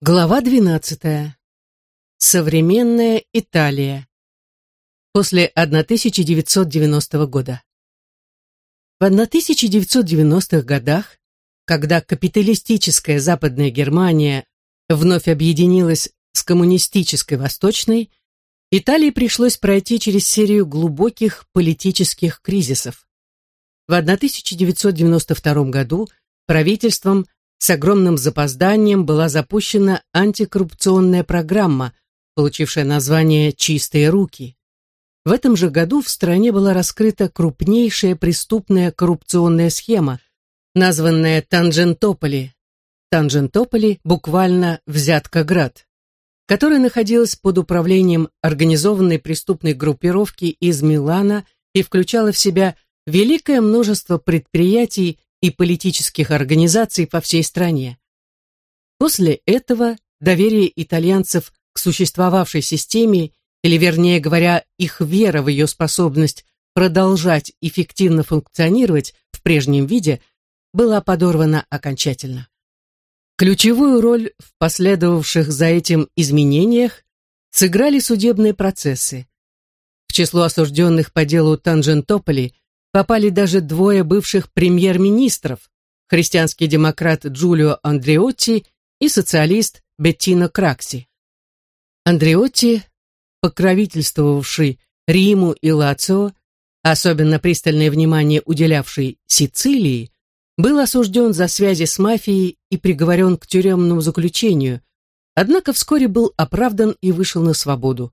Глава 12. Современная Италия. После 1990 года. В 1990-х годах, когда капиталистическая Западная Германия вновь объединилась с коммунистической Восточной, Италии пришлось пройти через серию глубоких политических кризисов. В 1992 году правительством с огромным запозданием была запущена антикоррупционная программа, получившая название «Чистые руки». В этом же году в стране была раскрыта крупнейшая преступная коррупционная схема, названная Танжентополи. Танжентополи буквально «Взяткоград», которая находилась под управлением организованной преступной группировки из Милана и включала в себя великое множество предприятий и политических организаций по всей стране. После этого доверие итальянцев к существовавшей системе, или вернее говоря, их вера в ее способность продолжать эффективно функционировать в прежнем виде, была подорвана окончательно. Ключевую роль в последовавших за этим изменениях сыграли судебные процессы. В число осужденных по делу Танжентополи попали даже двое бывших премьер-министров, христианский демократ Джулио Андреотти и социалист Беттино Кракси. Андреотти, покровительствовавший Риму и Лацио, особенно пристальное внимание уделявший Сицилии, был осужден за связи с мафией и приговорен к тюремному заключению, однако вскоре был оправдан и вышел на свободу.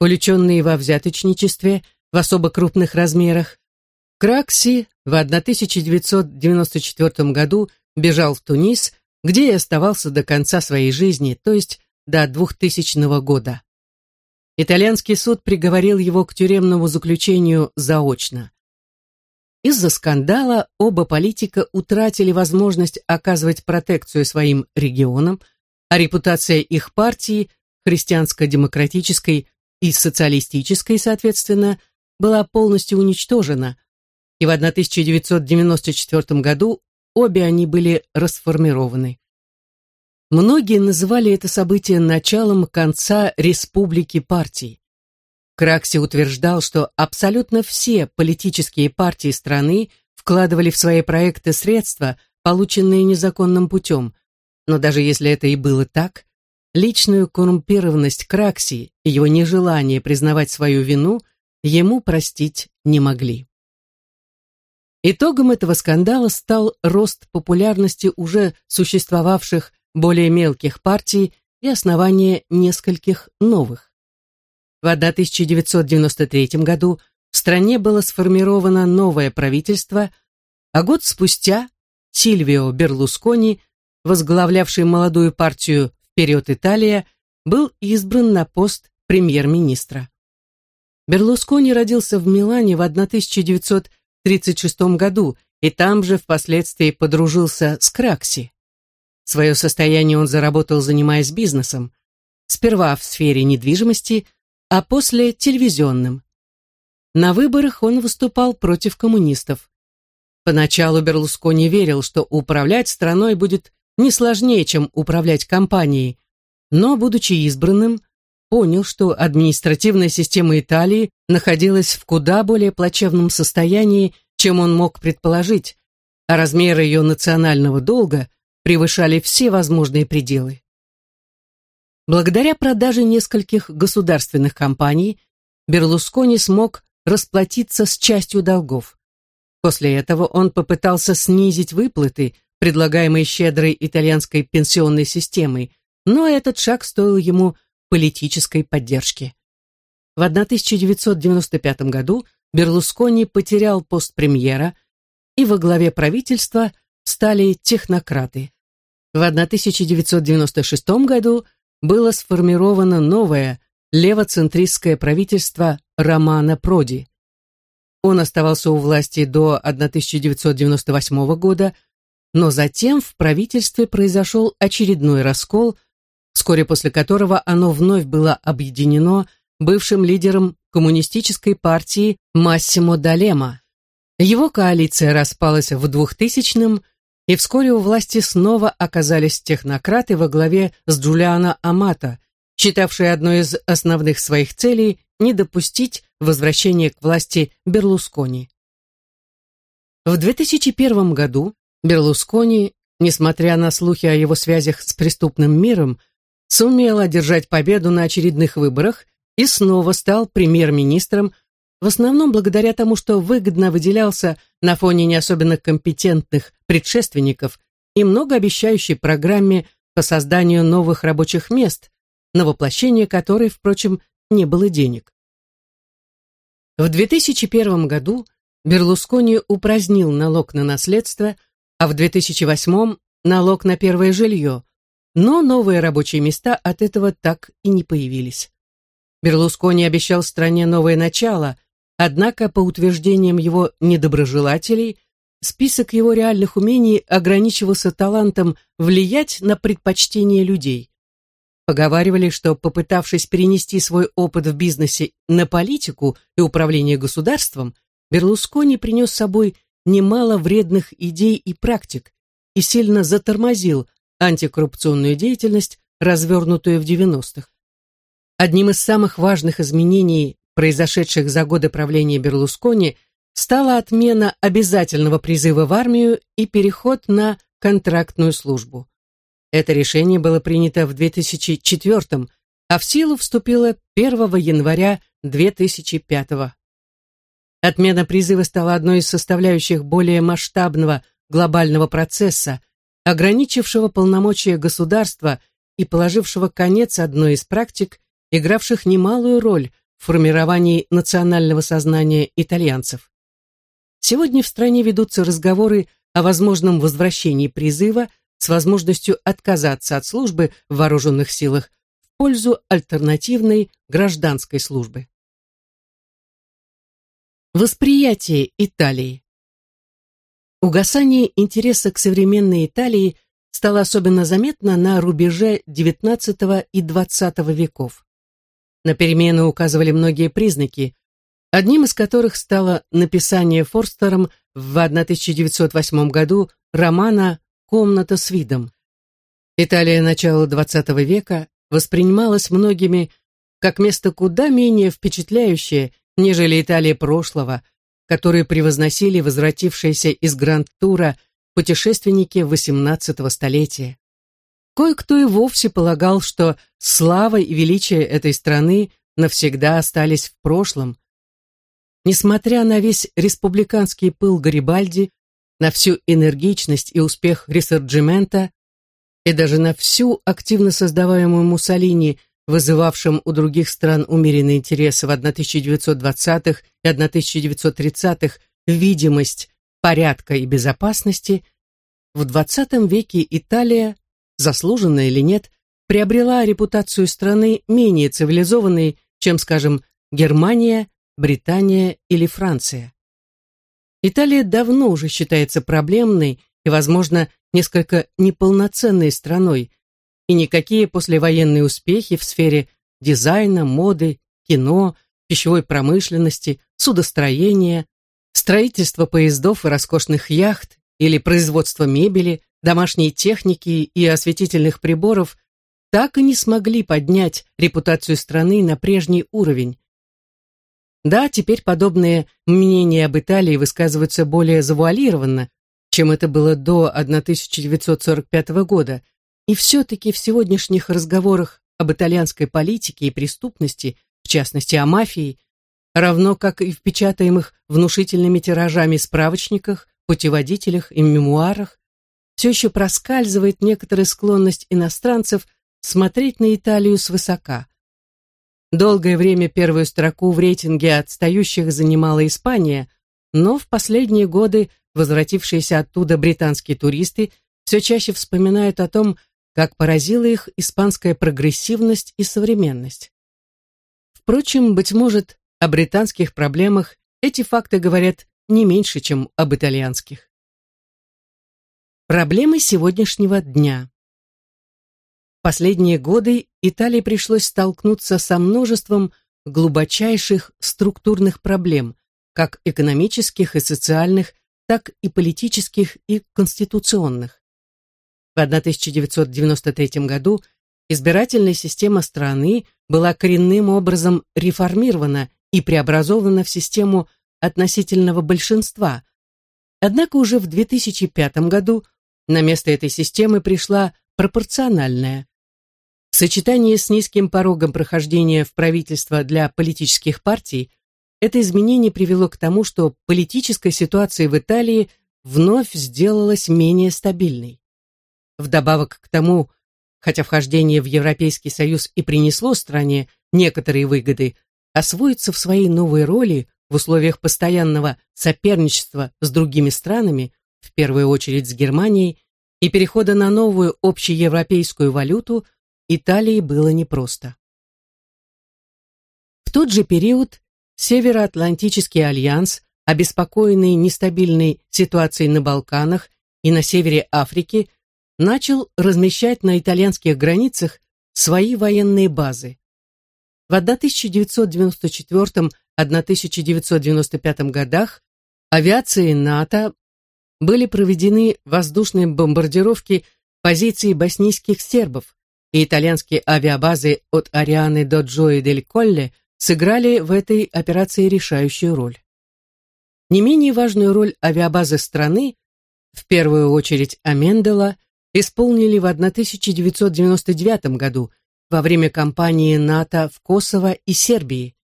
Увлеченный во взяточничестве в особо крупных размерах, Кракси в 1994 году бежал в Тунис, где и оставался до конца своей жизни, то есть до 2000 года. Итальянский суд приговорил его к тюремному заключению заочно. Из-за скандала оба политика утратили возможность оказывать протекцию своим регионам, а репутация их партии, христианско-демократической и социалистической, соответственно, была полностью уничтожена, и в 1994 году обе они были расформированы. Многие называли это событие началом конца республики партий. Кракси утверждал, что абсолютно все политические партии страны вкладывали в свои проекты средства, полученные незаконным путем. Но даже если это и было так, личную коррумпированность Кракси и его нежелание признавать свою вину ему простить не могли. Итогом этого скандала стал рост популярности уже существовавших более мелких партий и основание нескольких новых. В 1993 году в стране было сформировано новое правительство, а год спустя Сильвио Берлускони, возглавлявший молодую партию «Вперед Италия», был избран на пост премьер-министра. Берлускони родился в Милане в 1900 1936 году и там же впоследствии подружился с Кракси. Свое состояние он заработал, занимаясь бизнесом. Сперва в сфере недвижимости, а после телевизионным. На выборах он выступал против коммунистов. Поначалу Берлускони верил, что управлять страной будет не сложнее, чем управлять компанией, но, будучи избранным, понял, что административная система Италии находилась в куда более плачевном состоянии, чем он мог предположить, а размеры ее национального долга превышали все возможные пределы. Благодаря продаже нескольких государственных компаний Берлускони смог расплатиться с частью долгов. После этого он попытался снизить выплаты, предлагаемые щедрой итальянской пенсионной системой, но этот шаг стоил ему политической поддержки. В 1995 году Берлускони потерял пост премьера, и во главе правительства стали технократы. В 1996 году было сформировано новое левоцентристское правительство Романа Проди. Он оставался у власти до 1998 года, но затем в правительстве произошел очередной раскол – вскоре после которого оно вновь было объединено бывшим лидером коммунистической партии Массимо Далема. Его коалиция распалась в 2000-м, и вскоре у власти снова оказались технократы во главе с Джулиано Амато, считавшие одной из основных своих целей не допустить возвращения к власти Берлускони. В 2001 году Берлускони, несмотря на слухи о его связях с преступным миром, сумел одержать победу на очередных выборах и снова стал премьер-министром, в основном благодаря тому, что выгодно выделялся на фоне не особенно компетентных предшественников и многообещающей программе по созданию новых рабочих мест, на воплощение которой, впрочем, не было денег. В 2001 году Берлускони упразднил налог на наследство, а в 2008 налог на первое жилье, но новые рабочие места от этого так и не появились. Берлускони обещал стране новое начало, однако, по утверждениям его недоброжелателей, список его реальных умений ограничивался талантом влиять на предпочтения людей. Поговаривали, что, попытавшись перенести свой опыт в бизнесе на политику и управление государством, Берлускони принес с собой немало вредных идей и практик и сильно затормозил антикоррупционную деятельность, развернутую в 90-х. Одним из самых важных изменений, произошедших за годы правления Берлускони, стала отмена обязательного призыва в армию и переход на контрактную службу. Это решение было принято в 2004 а в силу вступило 1 января 2005 -го. Отмена призыва стала одной из составляющих более масштабного глобального процесса, ограничившего полномочия государства и положившего конец одной из практик, игравших немалую роль в формировании национального сознания итальянцев. Сегодня в стране ведутся разговоры о возможном возвращении призыва с возможностью отказаться от службы в вооруженных силах в пользу альтернативной гражданской службы. Восприятие Италии Угасание интереса к современной Италии стало особенно заметно на рубеже XIX и XX веков. На перемены указывали многие признаки, одним из которых стало написание Форстером в 1908 году романа «Комната с видом». Италия начала XX века воспринималась многими как место куда менее впечатляющее, нежели Италия прошлого, которую превозносили возвратившиеся из Гранд-тура путешественники XVIII столетия. Кое-кто и вовсе полагал, что слава и величие этой страны навсегда остались в прошлом. Несмотря на весь республиканский пыл Гарибальди, на всю энергичность и успех ресорджимента и даже на всю активно создаваемую Муссолини, вызывавшим у других стран умеренные интересы в 1920-х и 1930-х видимость порядка и безопасности, в XX веке Италия заслуженно или нет, приобрела репутацию страны менее цивилизованной, чем, скажем, Германия, Британия или Франция. Италия давно уже считается проблемной и, возможно, несколько неполноценной страной, и никакие послевоенные успехи в сфере дизайна, моды, кино, пищевой промышленности, судостроения, строительства поездов и роскошных яхт или производства мебели домашней техники и осветительных приборов так и не смогли поднять репутацию страны на прежний уровень. Да, теперь подобные мнения об Италии высказываются более завуалированно, чем это было до 1945 года, и все-таки в сегодняшних разговорах об итальянской политике и преступности, в частности о мафии, равно как и в печатаемых внушительными тиражами справочниках, путеводителях и мемуарах, все еще проскальзывает некоторая склонность иностранцев смотреть на Италию свысока. Долгое время первую строку в рейтинге отстающих занимала Испания, но в последние годы возвратившиеся оттуда британские туристы все чаще вспоминают о том, как поразила их испанская прогрессивность и современность. Впрочем, быть может, о британских проблемах эти факты говорят не меньше, чем об итальянских. Проблемы сегодняшнего дня. Последние годы Италии пришлось столкнуться со множеством глубочайших структурных проблем, как экономических и социальных, так и политических и конституционных. В 1993 году избирательная система страны была коренным образом реформирована и преобразована в систему относительного большинства. Однако уже в 2005 году на место этой системы пришла пропорциональная. В сочетании с низким порогом прохождения в правительство для политических партий это изменение привело к тому, что политическая ситуация в Италии вновь сделалась менее стабильной. Вдобавок к тому, хотя вхождение в Европейский Союз и принесло стране некоторые выгоды, освоиться в своей новой роли в условиях постоянного соперничества с другими странами, в первую очередь с Германией, и перехода на новую общеевропейскую валюту Италии было непросто. В тот же период Североатлантический альянс, обеспокоенный нестабильной ситуацией на Балканах и на севере Африки, начал размещать на итальянских границах свои военные базы. В 1994-1995 годах авиацией НАТО были проведены воздушные бомбардировки позиций боснийских сербов, и итальянские авиабазы от Арианы до Джои дель Колле сыграли в этой операции решающую роль. Не менее важную роль авиабазы страны, в первую очередь Амендела, исполнили в 1999 году во время кампании НАТО в Косово и Сербии.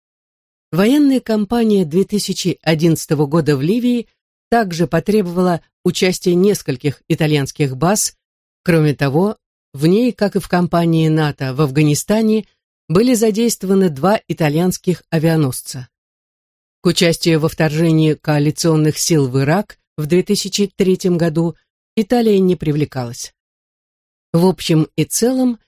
Военная кампания 2011 года в Ливии также потребовала участия нескольких итальянских баз. Кроме того, в ней, как и в кампании НАТО в Афганистане, были задействованы два итальянских авианосца. К участию во вторжении коалиционных сил в Ирак в 2003 году Италия не привлекалась. В общем и целом,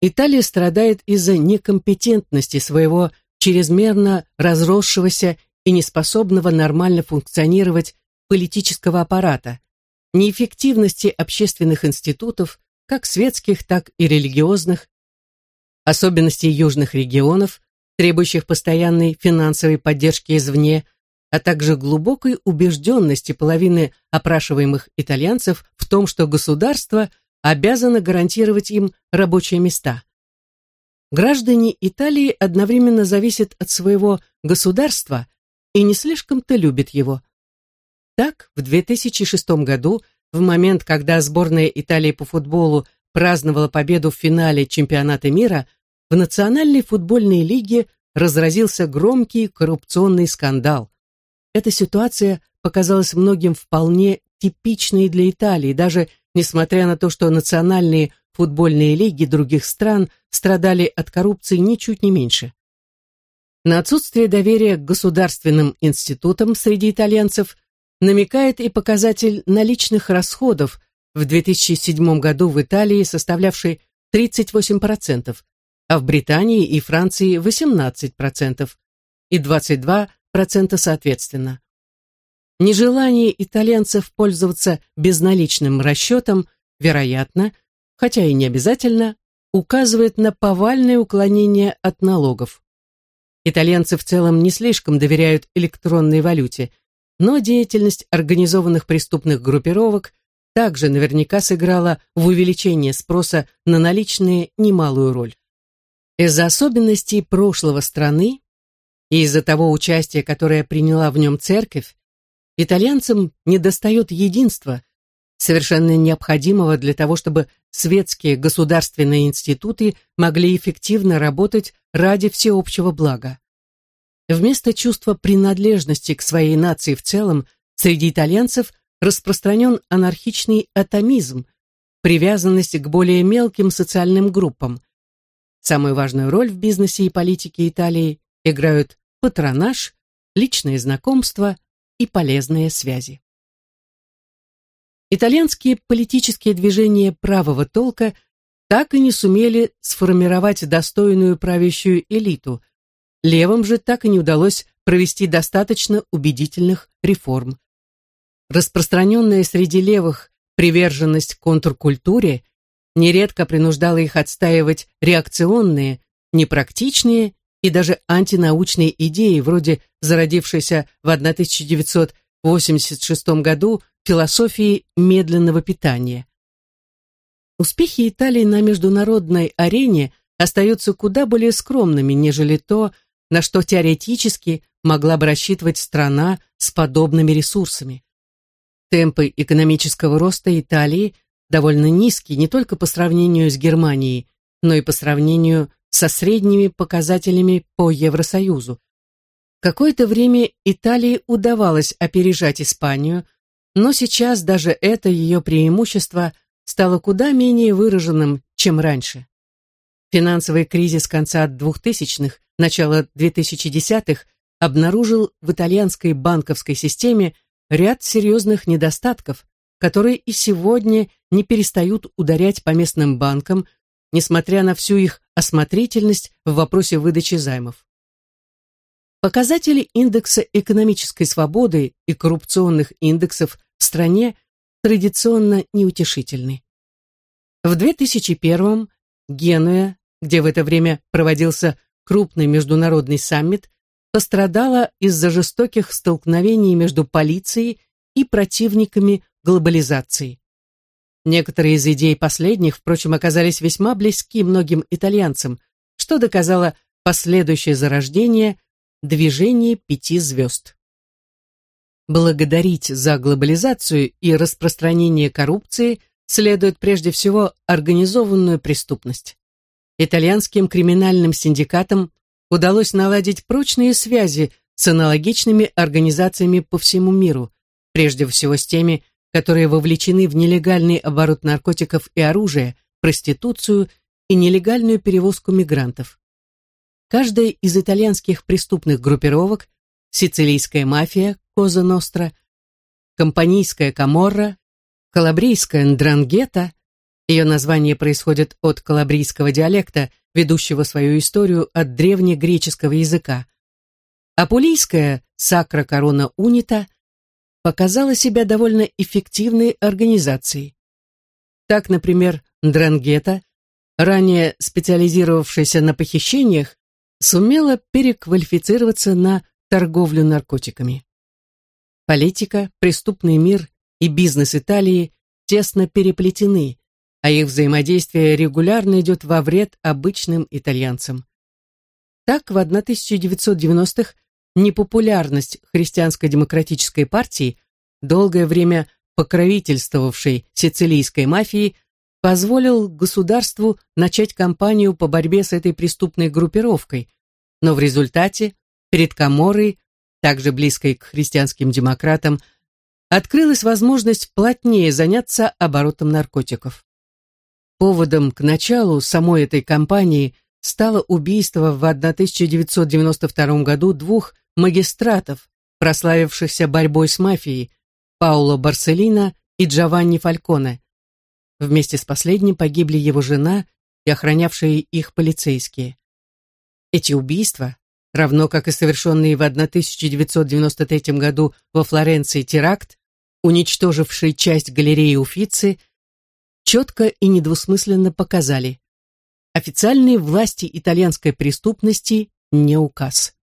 Италия страдает из-за некомпетентности своего чрезмерно разросшегося и неспособного нормально функционировать политического аппарата, неэффективности общественных институтов, как светских, так и религиозных, особенностей южных регионов, требующих постоянной финансовой поддержки извне, а также глубокой убежденности половины опрашиваемых итальянцев в том, что государство – обязана гарантировать им рабочие места. Граждане Италии одновременно зависят от своего государства и не слишком-то любят его. Так, в 2006 году, в момент, когда сборная Италии по футболу праздновала победу в финале чемпионата мира, в Национальной футбольной лиге разразился громкий коррупционный скандал. Эта ситуация показалась многим вполне типичной для Италии, даже несмотря на то, что национальные футбольные лиги других стран страдали от коррупции ничуть не меньше. На отсутствие доверия к государственным институтам среди итальянцев намекает и показатель наличных расходов в 2007 году в Италии, составлявший 38%, а в Британии и Франции 18% и 22% соответственно. Нежелание итальянцев пользоваться безналичным расчетом, вероятно, хотя и не обязательно, указывает на повальное уклонение от налогов. Итальянцы в целом не слишком доверяют электронной валюте, но деятельность организованных преступных группировок также наверняка сыграла в увеличении спроса на наличные немалую роль. Из-за особенностей прошлого страны и из-за того участия, которое приняла в нем церковь, Итальянцам недостает единства, совершенно необходимого для того, чтобы светские государственные институты могли эффективно работать ради всеобщего блага. Вместо чувства принадлежности к своей нации в целом среди итальянцев распространен анархичный атомизм, привязанность к более мелким социальным группам. Самую важную роль в бизнесе и политике Италии играют патронаж, личные знакомства, и полезные связи. Итальянские политические движения правого толка так и не сумели сформировать достойную правящую элиту. Левым же так и не удалось провести достаточно убедительных реформ. Распространенная среди левых приверженность контркультуре нередко принуждала их отстаивать реакционные, непрактичные и даже антинаучные идеи, вроде зародившейся в 1980 1986 году философии медленного питания. Успехи Италии на международной арене остаются куда более скромными, нежели то, на что теоретически могла бы рассчитывать страна с подобными ресурсами. Темпы экономического роста Италии довольно низкие не только по сравнению с Германией, но и по сравнению со средними показателями по Евросоюзу. Какое-то время Италии удавалось опережать Испанию, но сейчас даже это ее преимущество стало куда менее выраженным, чем раньше. Финансовый кризис конца 2000-х, начала 2010-х обнаружил в итальянской банковской системе ряд серьезных недостатков, которые и сегодня не перестают ударять по местным банкам, несмотря на всю их осмотрительность в вопросе выдачи займов. Показатели индекса экономической свободы и коррупционных индексов в стране традиционно неутешительны. В 2001 Генуя, где в это время проводился крупный международный саммит, пострадала из-за жестоких столкновений между полицией и противниками глобализации. Некоторые из идей последних, впрочем, оказались весьма близки многим итальянцам, что доказало последующее зарождение движения пяти звезд. Благодарить за глобализацию и распространение коррупции следует прежде всего организованную преступность. Итальянским криминальным синдикатам удалось наладить прочные связи с аналогичными организациями по всему миру, прежде всего с теми, которые вовлечены в нелегальный оборот наркотиков и оружия, проституцию и нелегальную перевозку мигрантов. Каждая из итальянских преступных группировок, сицилийская мафия, Коза Ностра, компанийская Каморра, калабрийская Ндрангета, ее название происходит от калабрийского диалекта, ведущего свою историю от древнегреческого языка, апулийская Сакра Корона Унита, показала себя довольно эффективной организацией. Так, например, Дрангета, ранее специализировавшаяся на похищениях, сумела переквалифицироваться на торговлю наркотиками. Политика, преступный мир и бизнес Италии тесно переплетены, а их взаимодействие регулярно идет во вред обычным итальянцам. Так, в 1990-х непопулярность христианско-демократической партии, долгое время покровительствовавшей сицилийской мафии, позволил государству начать кампанию по борьбе с этой преступной группировкой, но в результате перед Каморой, также близкой к христианским демократам, открылась возможность плотнее заняться оборотом наркотиков. Поводом к началу самой этой кампании стало убийство в 1992 году двух магистратов, прославившихся борьбой с мафией, Пауло Барселина и Джованни Фальконе. Вместе с последним погибли его жена и охранявшие их полицейские. Эти убийства, равно как и совершенный в 1993 году во Флоренции теракт, уничтоживший часть галереи Уфицы, четко и недвусмысленно показали, официальные власти итальянской преступности не указ.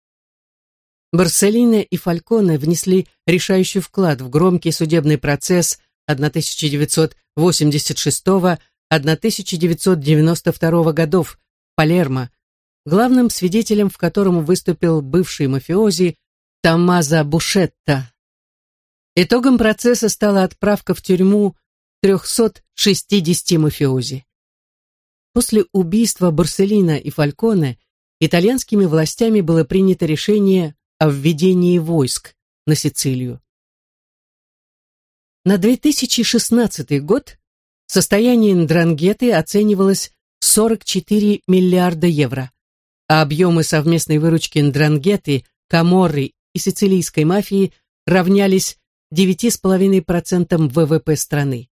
Барселина и Фальконе внесли решающий вклад в громкий судебный процесс 1986-1992 годов Палермо, главным свидетелем в котором выступил бывший мафиози Томмазо Бушетта. Итогом процесса стала отправка в тюрьму 360 мафиози. После убийства Барселина и Фальконе итальянскими властями было принято решение о введении войск на Сицилию. На 2016 год состояние Ндрангеты оценивалось 44 миллиарда евро, а объемы совместной выручки Ндрангеты, Каморры и сицилийской мафии равнялись 9,5% ВВП страны.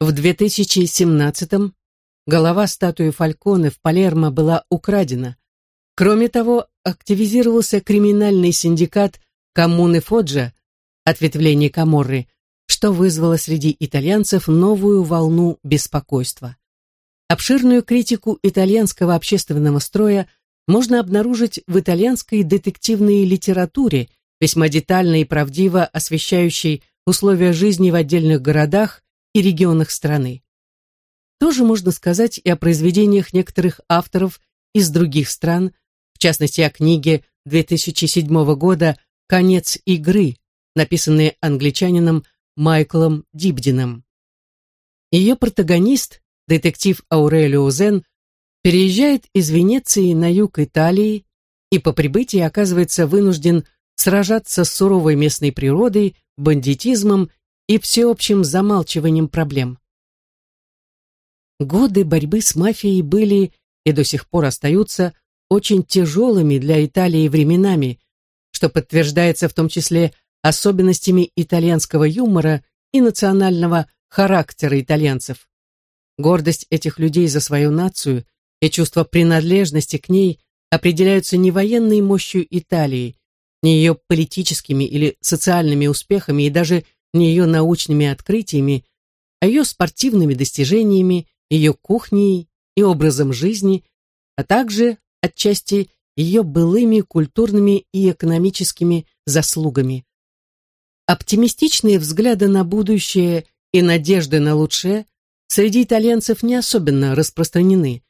В 2017 голова статуи Фальконе в Палермо была украдена. Кроме того, активизировался криминальный синдикат коммуны Фоджа, ответвление Каморры, что вызвало среди итальянцев новую волну беспокойства. Обширную критику итальянского общественного строя можно обнаружить в итальянской детективной литературе весьма детально и правдиво освещающий условия жизни в отдельных городах и регионах страны. Тоже можно сказать и о произведениях некоторых авторов из других стран, в частности о книге 2007 года «Конец игры», написанной англичанином Майклом Дибдином. Ее протагонист, детектив Аурелио Зен, переезжает из Венеции на юг Италии и по прибытии оказывается вынужден сражаться с суровой местной природой, бандитизмом и всеобщим замалчиванием проблем. Годы борьбы с мафией были и до сих пор остаются очень тяжелыми для Италии временами, что подтверждается в том числе особенностями итальянского юмора и национального характера итальянцев. Гордость этих людей за свою нацию и чувство принадлежности к ней определяются не военной мощью Италии, не ее политическими или социальными успехами и даже не ее научными открытиями, а ее спортивными достижениями, ее кухней и образом жизни, а также, отчасти, ее былыми культурными и экономическими заслугами. Оптимистичные взгляды на будущее и надежды на лучшее среди итальянцев не особенно распространены.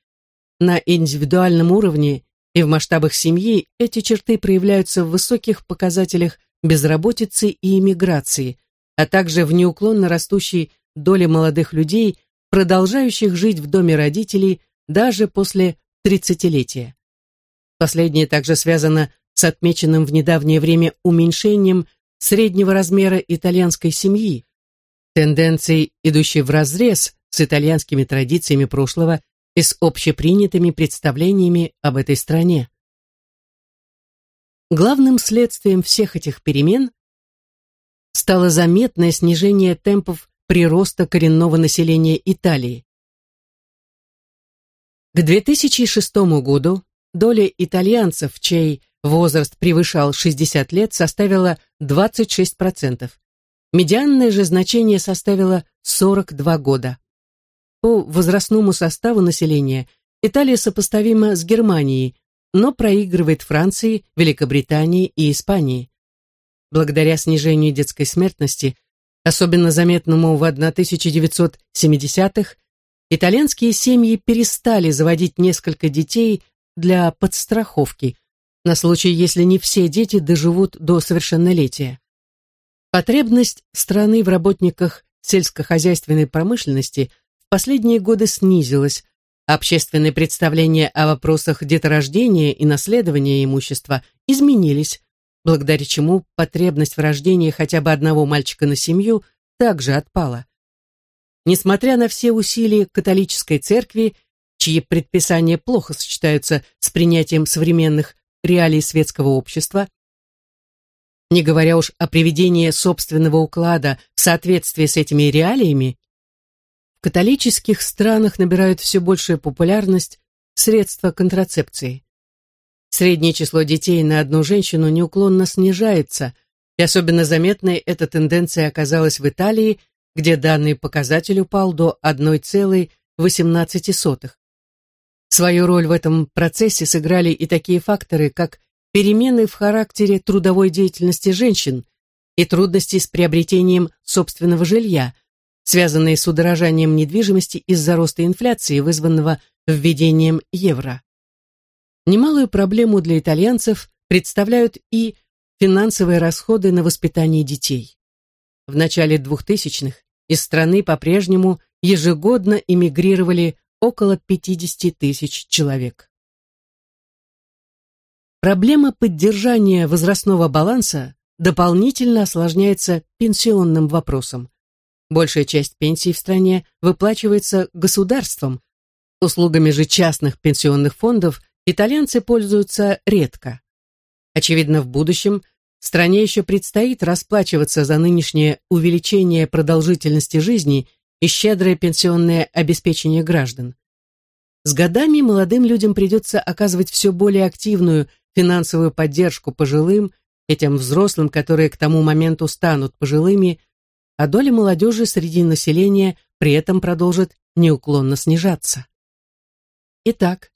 На индивидуальном уровне и в масштабах семьи эти черты проявляются в высоких показателях безработицы и иммиграции, а также в неуклонно растущей доле молодых людей, продолжающих жить в доме родителей даже после тридцатилетия. Последнее также связано с отмеченным в недавнее время уменьшением среднего размера итальянской семьи, тенденцией, идущей вразрез с итальянскими традициями прошлого и с общепринятыми представлениями об этой стране. Главным следствием всех этих перемен стало заметное снижение темпов прироста коренного населения Италии. К 2006 году доля итальянцев, чей возраст превышал 60 лет, составила 26%. Медианное же значение составило 42 года. По возрастному составу населения Италия сопоставима с Германией, но проигрывает Франции, Великобритании и Испании. Благодаря снижению детской смертности, особенно заметному в 1970-х, итальянские семьи перестали заводить несколько детей для подстраховки, на случай, если не все дети доживут до совершеннолетия. Потребность страны в работниках сельскохозяйственной промышленности в последние годы снизилась, общественные представления о вопросах деторождения и наследования имущества изменились, благодаря чему потребность в рождении хотя бы одного мальчика на семью также отпала. Несмотря на все усилия католической церкви, чьи предписания плохо сочетаются с принятием современных реалий светского общества, не говоря уж о приведении собственного уклада в соответствии с этими реалиями, в католических странах набирают все большую популярность средства контрацепции. Среднее число детей на одну женщину неуклонно снижается, и особенно заметной эта тенденция оказалась в Италии, где данный показатель упал до 1,18. Свою роль в этом процессе сыграли и такие факторы, как перемены в характере трудовой деятельности женщин и трудности с приобретением собственного жилья, связанные с удорожанием недвижимости из-за роста инфляции, вызванного введением евро. Немалую проблему для итальянцев представляют и финансовые расходы на воспитание детей. В начале 2000-х из страны по-прежнему ежегодно эмигрировали около 50 тысяч человек. Проблема поддержания возрастного баланса дополнительно осложняется пенсионным вопросом. Большая часть пенсий в стране выплачивается государством. Услугами же частных пенсионных фондов итальянцы пользуются редко. Очевидно, в будущем стране еще предстоит расплачиваться за нынешнее увеличение продолжительности жизни и щедрое пенсионное обеспечение граждан. С годами молодым людям придется оказывать все более активную финансовую поддержку пожилым, этим взрослым, которые к тому моменту станут пожилыми, а доля молодежи среди населения при этом продолжит неуклонно снижаться. Итак,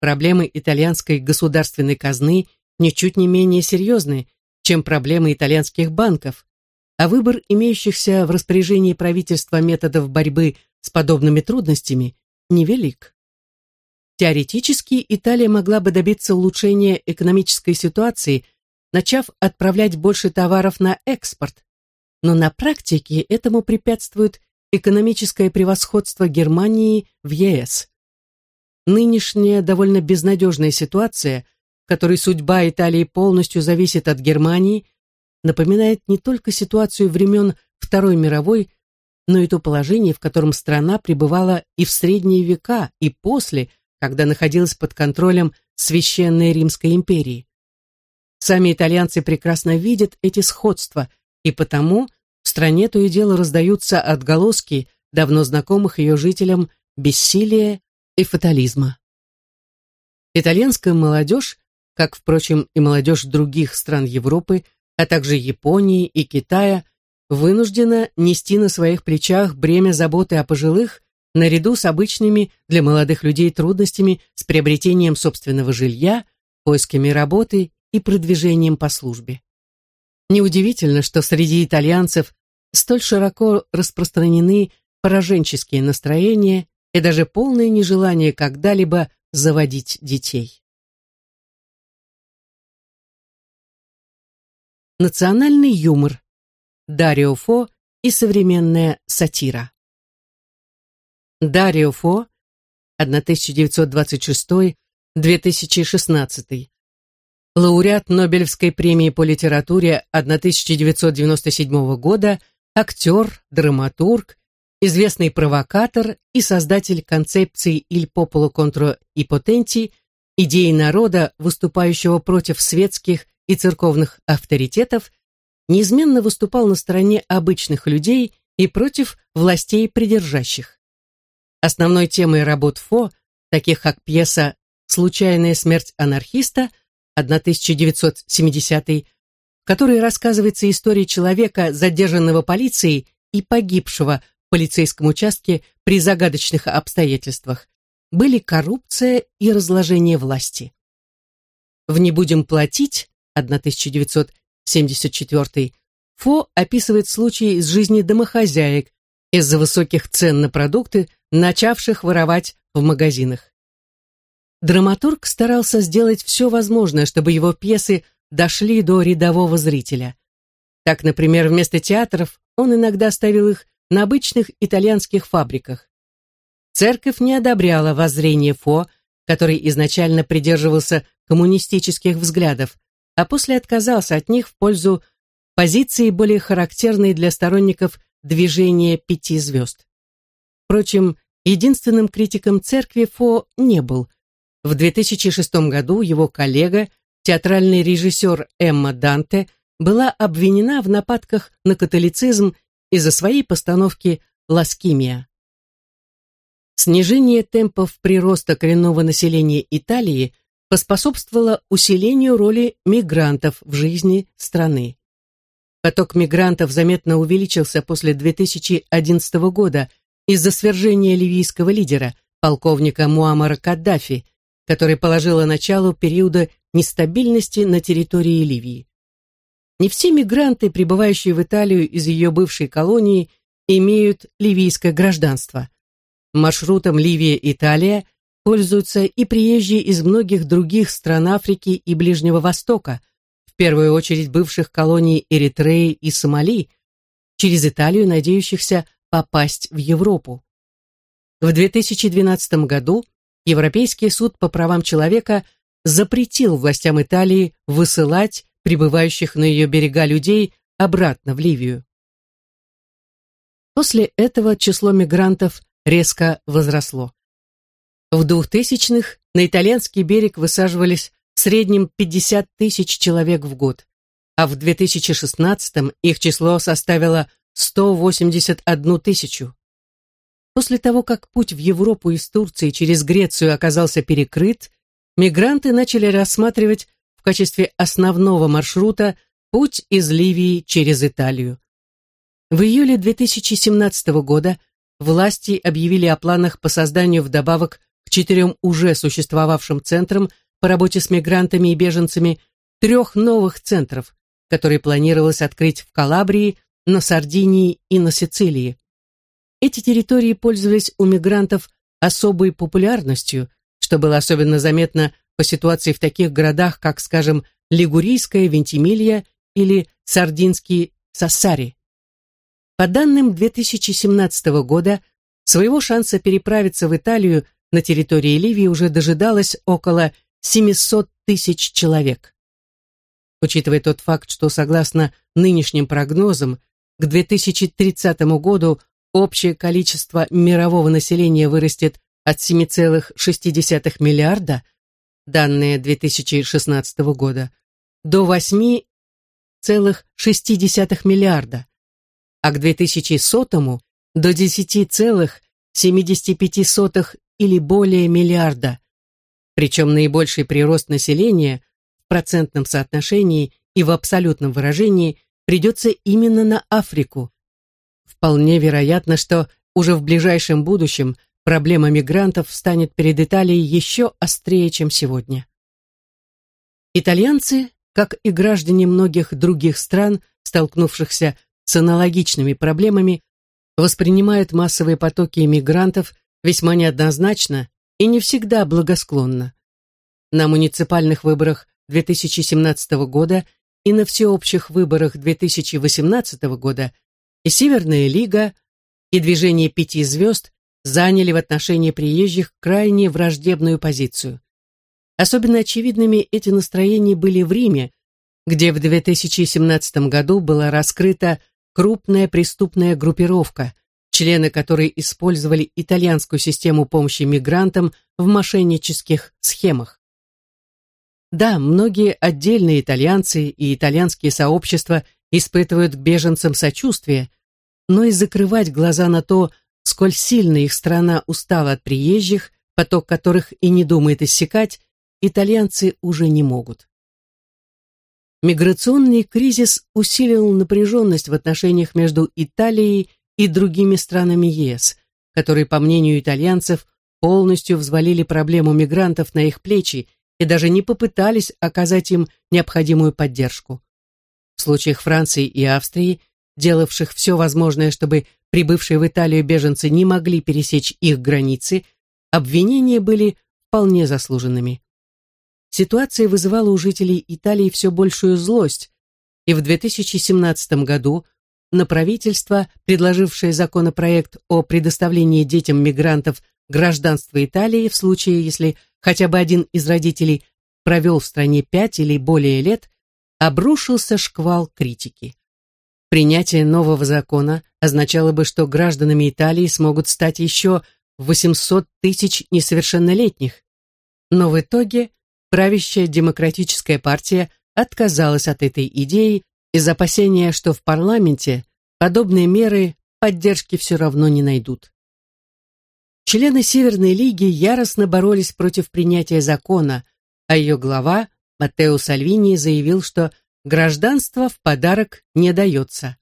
проблемы итальянской государственной казны ничуть не менее серьезны, чем проблемы итальянских банков, а выбор имеющихся в распоряжении правительства методов борьбы с подобными трудностями невелик. Теоретически Италия могла бы добиться улучшения экономической ситуации, начав отправлять больше товаров на экспорт, но на практике этому препятствует экономическое превосходство Германии в ЕС. Нынешняя довольно безнадежная ситуация, в которой судьба Италии полностью зависит от Германии, напоминает не только ситуацию времен Второй мировой, но и то положение, в котором страна пребывала и в средние века, и после, когда находилась под контролем Священной Римской империи. Сами итальянцы прекрасно видят эти сходства, и потому в стране то и дело раздаются отголоски давно знакомых ее жителям бессилия и фатализма. Итальянская молодежь, как, впрочем, и молодежь других стран Европы, а также Японии и Китая, вынуждена нести на своих плечах бремя заботы о пожилых наряду с обычными для молодых людей трудностями с приобретением собственного жилья, поисками работы и продвижением по службе. Неудивительно, что среди итальянцев столь широко распространены пораженческие настроения и даже полное нежелание когда-либо заводить детей. Национальный юмор. Дарио Фо и современная сатира. Дарио Фо, 1926-2016, лауреат Нобелевской премии по литературе 1997 года, актер, драматург, известный провокатор и создатель концепции «Il popolo contro i potenti», идеи народа, выступающего против светских и церковных авторитетов, неизменно выступал на стороне обычных людей и против властей придержащих. Основной темой работ Фо, таких как пьеса «Случайная смерть анархиста» 1970 в которой рассказывается история человека, задержанного полицией и погибшего в полицейском участке при загадочных обстоятельствах, были коррупция и разложение власти. В «Не будем платить» 1974 Фо описывает случаи из жизни домохозяек из-за высоких цен на продукты, начавших воровать в магазинах. Драматург старался сделать все возможное, чтобы его пьесы дошли до рядового зрителя. Так, например, вместо театров он иногда ставил их на обычных итальянских фабриках. Церковь не одобряла воззрение Фо, который изначально придерживался коммунистических взглядов, а после отказался от них в пользу позиции, более характерной для сторонников движения пяти звезд. Впрочем, единственным критиком церкви Фо не был. В 2006 году его коллега, театральный режиссер Эмма Данте, была обвинена в нападках на католицизм из-за своей постановки «Ласкимия». Снижение темпов прироста коренного населения Италии поспособствовало усилению роли мигрантов в жизни страны. Поток мигрантов заметно увеличился после 2011 года, из-за свержения ливийского лидера, полковника Муаммара Каддафи, который положило начало периода нестабильности на территории Ливии. Не все мигранты, прибывающие в Италию из ее бывшей колонии, имеют ливийское гражданство. Маршрутом Ливия-Италия пользуются и приезжие из многих других стран Африки и Ближнего Востока, в первую очередь бывших колоний Эритреи и Сомали, через Италию надеющихся попасть в Европу. В 2012 году Европейский суд по правам человека запретил властям Италии высылать прибывающих на ее берега людей обратно в Ливию. После этого число мигрантов резко возросло. В 2000-х на итальянский берег высаживались в среднем 50 тысяч человек в год, а в 2016 их число составило 181 тысячу. После того, как путь в Европу из Турции через Грецию оказался перекрыт, мигранты начали рассматривать в качестве основного маршрута путь из Ливии через Италию. В июле 2017 года власти объявили о планах по созданию вдобавок к четырем уже существовавшим центрам по работе с мигрантами и беженцами трех новых центров который планировалось открыть в Калабрии, на Сардинии и на Сицилии. Эти территории пользовались у мигрантов особой популярностью, что было особенно заметно по ситуации в таких городах, как, скажем, Лигурийская Вентимилья или Сардинский Сассари. По данным 2017 года, своего шанса переправиться в Италию на территории Ливии уже дожидалось около 700 тысяч человек. Учитывая тот факт, что, согласно нынешним прогнозам, к 2030 году общее количество мирового населения вырастет от 7,6 миллиарда, данные 2016 года, до 8,6 миллиарда, а к 2100 до 10,75 или более миллиарда. Причем наибольший прирост населения в процентном соотношении и в абсолютном выражении придется именно на Африку. Вполне вероятно, что уже в ближайшем будущем проблема мигрантов станет перед Италией еще острее, чем сегодня. Итальянцы, как и граждане многих других стран, столкнувшихся с аналогичными проблемами, воспринимают массовые потоки иммигрантов весьма неоднозначно и не всегда благосклонно. На муниципальных выборах 2017 года и на всеобщих выборах 2018 года и Северная лига, и движение пяти звезд заняли в отношении приезжих крайне враждебную позицию. Особенно очевидными эти настроения были в Риме, где в 2017 году была раскрыта крупная преступная группировка, члены которой использовали итальянскую систему помощи мигрантам в мошеннических схемах. Да, многие отдельные итальянцы и итальянские сообщества испытывают к беженцам сочувствие, но и закрывать глаза на то, сколь сильно их страна устала от приезжих, поток которых и не думает иссякать, итальянцы уже не могут. Миграционный кризис усилил напряженность в отношениях между Италией и другими странами ЕС, которые, по мнению итальянцев, полностью взвалили проблему мигрантов на их плечи и даже не попытались оказать им необходимую поддержку. В случаях Франции и Австрии, делавших все возможное, чтобы прибывшие в Италию беженцы не могли пересечь их границы, обвинения были вполне заслуженными. Ситуация вызывала у жителей Италии все большую злость, и в 2017 году на правительство, предложившее законопроект о предоставлении детям мигрантов гражданства Италии в случае, если хотя бы один из родителей провел в стране пять или более лет, обрушился шквал критики. Принятие нового закона означало бы, что гражданами Италии смогут стать еще 800 тысяч несовершеннолетних. Но в итоге правящая демократическая партия отказалась от этой идеи из опасения, что в парламенте подобные меры поддержки все равно не найдут. Члены Северной лиги яростно боролись против принятия закона, а ее глава Маттео Сальвини заявил, что гражданство в подарок не дается.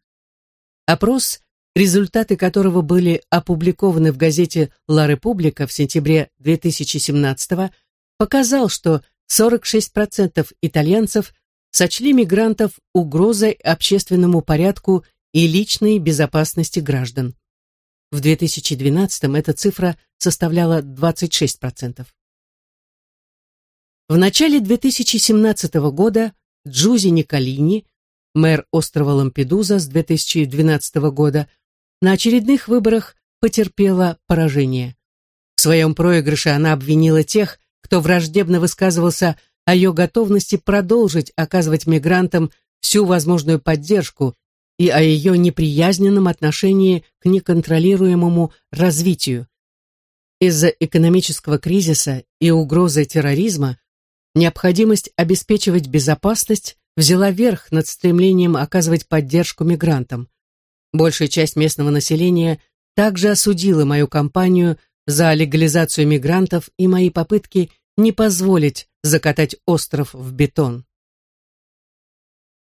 Опрос, результаты которого были опубликованы в газете «Ла Република» в сентябре 2017 показал, что 46% итальянцев сочли мигрантов угрозой общественному порядку и личной безопасности граждан. В 2012 эта цифра составляла 26%. В начале 2017 года Джузи Николини, мэр острова Лампедуза с 2012 года, на очередных выборах потерпела поражение. В своем проигрыше она обвинила тех, кто враждебно высказывался о ее готовности продолжить оказывать мигрантам всю возможную поддержку и о ее неприязненном отношении к неконтролируемому развитию. Из-за экономического кризиса и угрозы терроризма необходимость обеспечивать безопасность взяла верх над стремлением оказывать поддержку мигрантам. Большая часть местного населения также осудила мою кампанию за легализацию мигрантов и мои попытки не позволить закатать остров в бетон.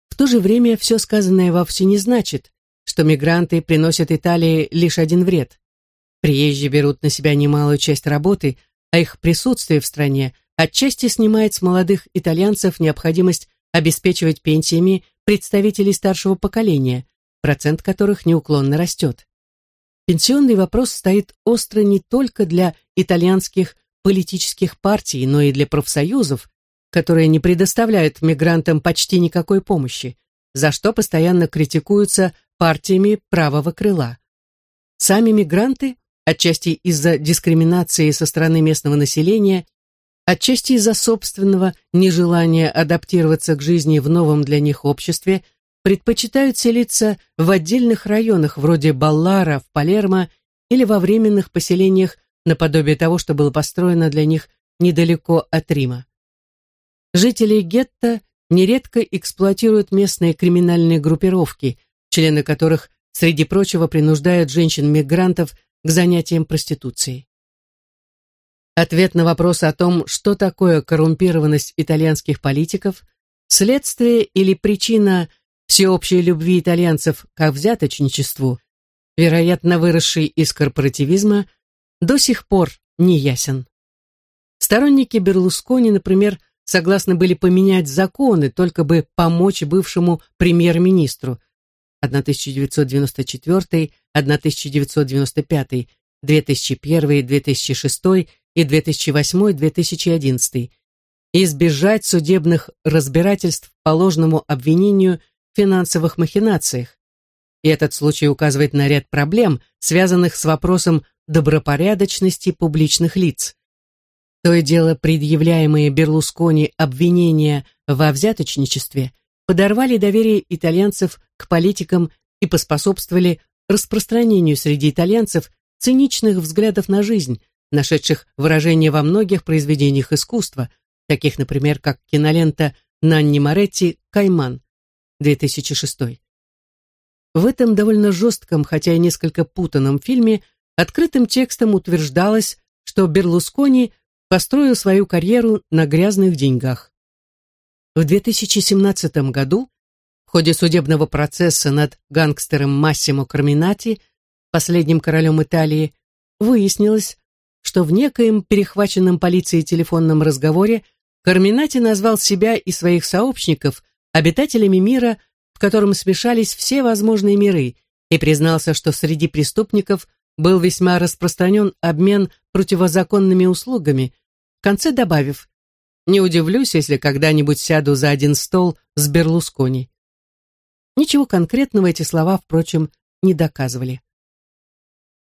В то же время все сказанное вовсе не значит, что мигранты приносят Италии лишь один вред. Приезжие берут на себя немалую часть работы, а их присутствие в стране отчасти снимает с молодых итальянцев необходимость обеспечивать пенсиями представителей старшего поколения, процент которых неуклонно растет. Пенсионный вопрос стоит остро не только для итальянских политических партий, но и для профсоюзов, которые не предоставляют мигрантам почти никакой помощи, за что постоянно критикуются партиями правого крыла. Сами мигранты, отчасти из-за дискриминации со стороны местного населения, отчасти из-за собственного нежелания адаптироваться к жизни в новом для них обществе, предпочитают селиться в отдельных районах вроде Баллара в Палермо или во временных поселениях наподобие того, что было построено для них недалеко от Рима. Жители гетто нередко эксплуатируют местные криминальные группировки, члены которых, среди прочего, принуждают женщин-мигрантов к занятиям проституцией. Ответ на вопрос о том, что такое коррумпированность итальянских политиков, следствие или причина всеобщей любви итальянцев к взяточничеству, вероятно, выросшей из корпоративизма, до сих пор не ясен. Сторонники Берлускони, например, согласны были поменять законы, только бы помочь бывшему премьер-министру 1994, 1995, 2001, 2006 и 2008-2011 и избежать судебных разбирательств по ложному обвинению в финансовых махинациях. И этот случай указывает на ряд проблем, связанных с вопросом добропорядочности публичных лиц. То и дело предъявляемые Берлускони обвинения во взяточничестве подорвали доверие итальянцев к политикам и поспособствовали распространению среди итальянцев циничных взглядов на жизнь, нашедших выражение во многих произведениях искусства, таких, например, как кинолента Нанни Моретти «Кайман» 2006. В этом довольно жестком, хотя и несколько путанном фильме открытым текстом утверждалось, что Берлускони построил свою карьеру на грязных деньгах. В 2017 году в ходе судебного процесса над гангстером Массимо Карминати, последним королем Италии, выяснилось, что в некоем перехваченном полицией телефонном разговоре Карминати назвал себя и своих сообщников обитателями мира, в котором смешались все возможные миры, и признался, что среди преступников был весьма распространен обмен противозаконными услугами, в конце добавив «Не удивлюсь, если когда-нибудь сяду за один стол с Берлускони». Ничего конкретного эти слова, впрочем, не доказывали.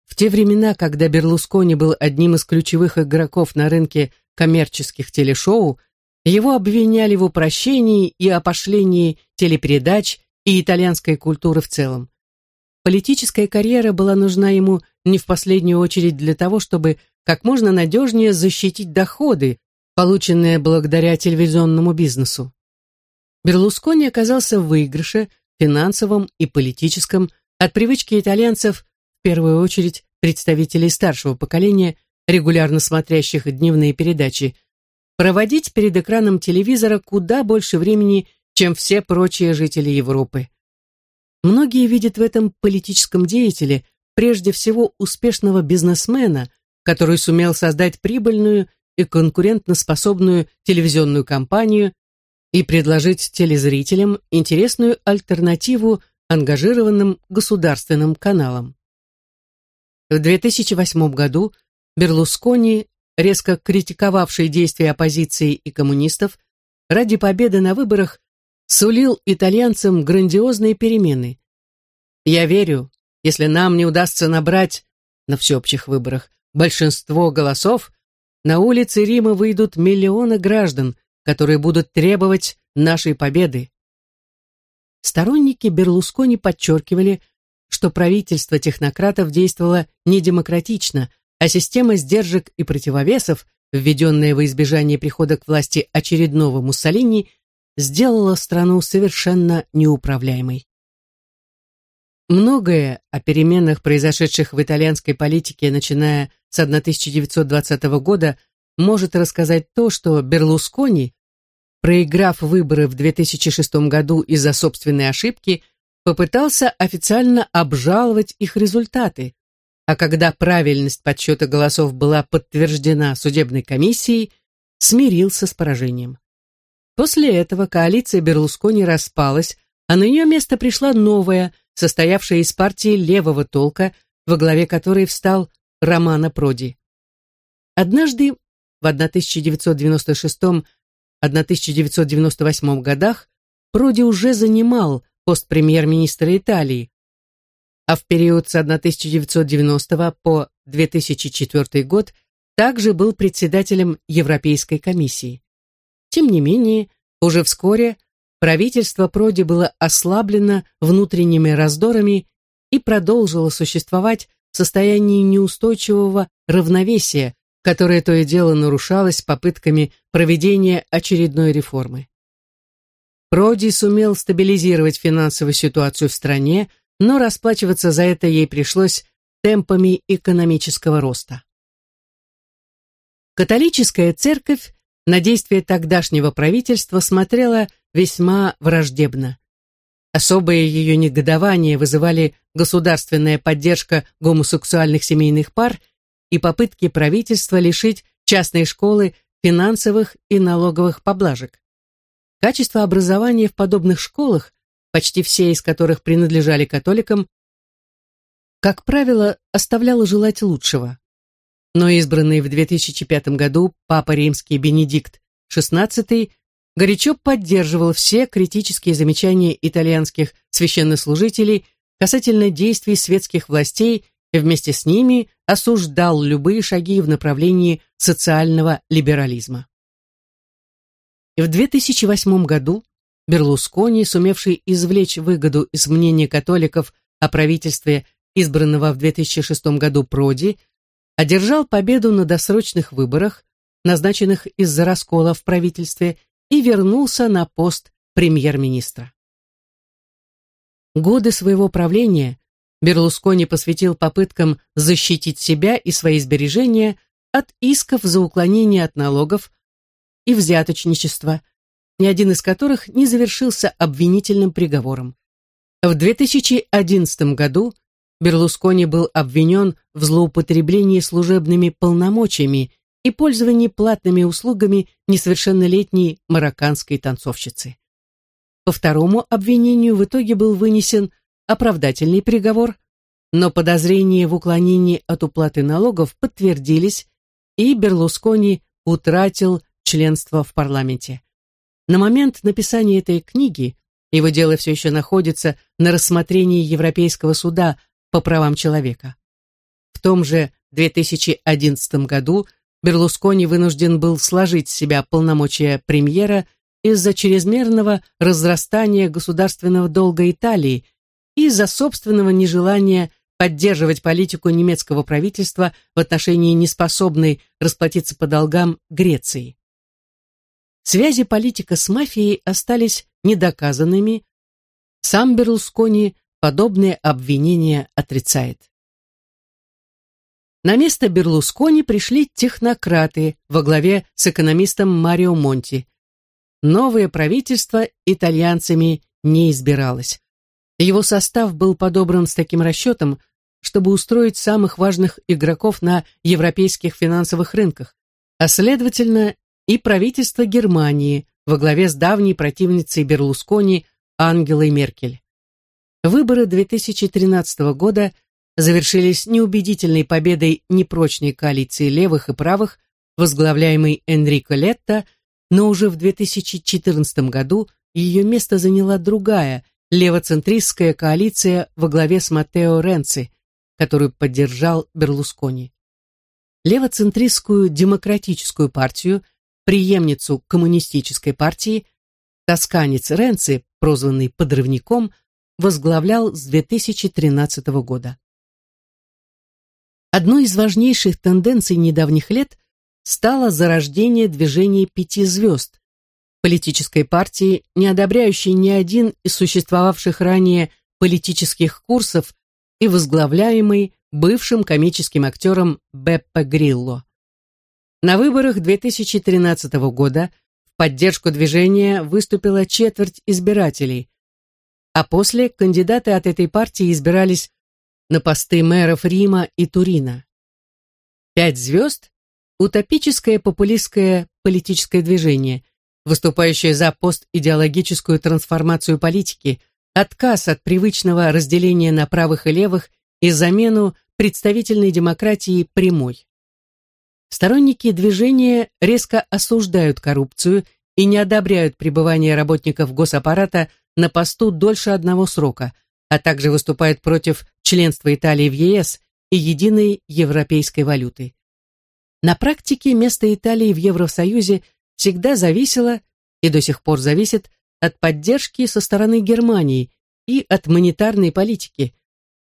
В те времена, когда Берлускони был одним из ключевых игроков на рынке коммерческих телешоу, его обвиняли в упрощении и опошлении телепередач и итальянской культуры в целом. Политическая карьера была нужна ему не в последнюю очередь для того, чтобы как можно надежнее защитить доходы, полученные благодаря телевизионному бизнесу. Берлускони оказался в выигрыше, финансовом и политическом, от привычки итальянцев, в первую очередь представителей старшего поколения, регулярно смотрящих дневные передачи, проводить перед экраном телевизора куда больше времени, чем все прочие жители Европы. Многие видят в этом политическом деятеле прежде всего успешного бизнесмена, который сумел создать прибыльную и конкурентноспособную телевизионную кампанию и предложить телезрителям интересную альтернативу ангажированным государственным каналам. В 2008 году Берлускони, резко критиковавший действия оппозиции и коммунистов, ради победы на выборах сулил итальянцам грандиозные перемены. Я верю, если нам не удастся набрать на всеобщих выборах большинство голосов, на улицы Рима выйдут миллионы граждан, которые будут требовать нашей победы. Сторонники Берлускони подчеркивали, что правительство технократов действовало недемократично, а система сдержек и противовесов, введенная во избежание прихода к власти очередного Муссолини, сделала страну совершенно неуправляемой. Многое о переменах, произошедших в итальянской политике, начиная с 1920 года, может рассказать то, что Берлускони, проиграв выборы в 2006 году из-за собственной ошибки, попытался официально обжаловать их результаты, а когда правильность подсчета голосов была подтверждена судебной комиссией, смирился с поражением. После этого коалиция Берлускони распалась, а на ее место пришла новая, состоявшая из партии левого толка, во главе которой встал Романо Проди. Однажды в 1996-1998 годах Проди уже занимал пост премьер-министра Италии, а в период с 1990 по 2004 год также был председателем Европейской комиссии. Тем не менее, уже вскоре правительство Проди было ослаблено внутренними раздорами и продолжило существовать в состоянии неустойчивого равновесия, которое то и дело нарушалось попытками проведения очередной реформы. Проди сумел стабилизировать финансовую ситуацию в стране, но расплачиваться за это ей пришлось темпами экономического роста. Католическая церковь на действия тогдашнего правительства смотрела весьма враждебно. Особое ее негодование вызывали государственная поддержка гомосексуальных семейных пар и попытки правительства лишить частные школы финансовых и налоговых поблажек. Качество образования в подобных школах, почти все из которых принадлежали католикам, как правило, оставляло желать лучшего. Но избранный в 2005 году Папа Римский Бенедикт XVI горячо поддерживал все критические замечания итальянских священнослужителей касательно действий светских властей и вместе с ними осуждал любые шаги в направлении социального либерализма. И в 2008 году Берлускони, сумевший извлечь выгоду из мнения католиков о правительстве избранного в 2006 году Проди, одержал победу на досрочных выборах, назначенных из-за раскола в правительстве, и вернулся на пост премьер-министра. Годы своего правления Берлускони посвятил попыткам защитить себя и свои сбережения от исков за уклонение от налогов и взяточничества, ни один из которых не завершился обвинительным приговором. В 2011 году Берлускони был обвинен в злоупотреблении служебными полномочиями и пользовании платными услугами несовершеннолетней марокканской танцовщицы. По второму обвинению в итоге был вынесен оправдательный приговор, но подозрения в уклонении от уплаты налогов подтвердились, и Берлускони утратил членство в парламенте. На момент написания этой книги его дело все еще находится на рассмотрении Европейского суда по правам человека. В том же 2011 году Берлускони вынужден был сложить с себя полномочия премьера из-за чрезмерного разрастания государственного долга Италии и из-за собственного нежелания поддерживать политику немецкого правительства в отношении неспособной расплатиться по долгам Греции. Связи политика с мафией остались недоказанными. Сам Берлускони подобные обвинения отрицает. На место Берлускони пришли технократы во главе с экономистом Марио Монти. Новое правительство итальянцами не избиралось. Его состав был подобран с таким расчетом, чтобы устроить самых важных игроков на европейских финансовых рынках, а следовательно и правительство Германии во главе с давней противницей Берлускони Ангелой Меркель. Выборы 2013 года завершились неубедительной победой непрочной коалиции левых и правых, возглавляемой Энрико Летто, но уже в 2014 году ее место заняла другая, левоцентристская коалиция во главе с Маттео Ренци, которую поддержал Берлускони. Левоцентристскую демократическую партию, преемницу коммунистической партии, тосканец Ренци, прозванный подрывником, возглавлял с 2013 года. Одной из важнейших тенденций недавних лет стало зарождение движения пяти звезд, политической партии, не одобряющей ни один из существовавших ранее политических курсов и возглавляемой бывшим комическим актером Беппе Грилло. На выборах 2013 года в поддержку движения выступила четверть избирателей, а после кандидаты от этой партии избирались на посты мэров Рима и Турина. «Пять звезд» — утопическое популистское политическое движение, выступающая за постидеологическую трансформацию политики, отказ от привычного разделения на правых и левых и замену представительной демократии прямой. Сторонники движения резко осуждают коррупцию и не одобряют пребывание работников госаппарата на посту дольше одного срока, а также выступают против членства Италии в ЕС и единой европейской валюты. На практике место Италии в Евросоюзе всегда зависело и до сих пор зависит от поддержки со стороны Германии и от монетарной политики,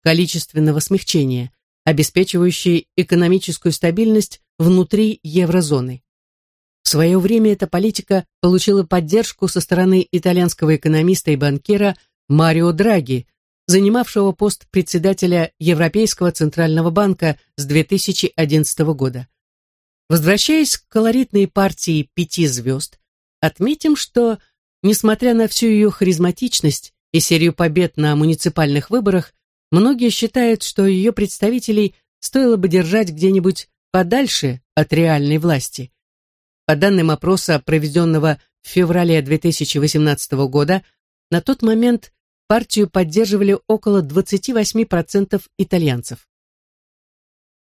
количественного смягчения, обеспечивающей экономическую стабильность внутри еврозоны. В свое время эта политика получила поддержку со стороны итальянского экономиста и банкира Марио Драги, занимавшего пост председателя Европейского центрального банка с 2011 года. Возвращаясь к колоритной партии пяти звезд, отметим, что, несмотря на всю ее харизматичность и серию побед на муниципальных выборах, многие считают, что ее представителей стоило бы держать где-нибудь подальше от реальной власти. По данным опроса, проведенного в феврале 2018 года, на тот момент партию поддерживали около 28% итальянцев.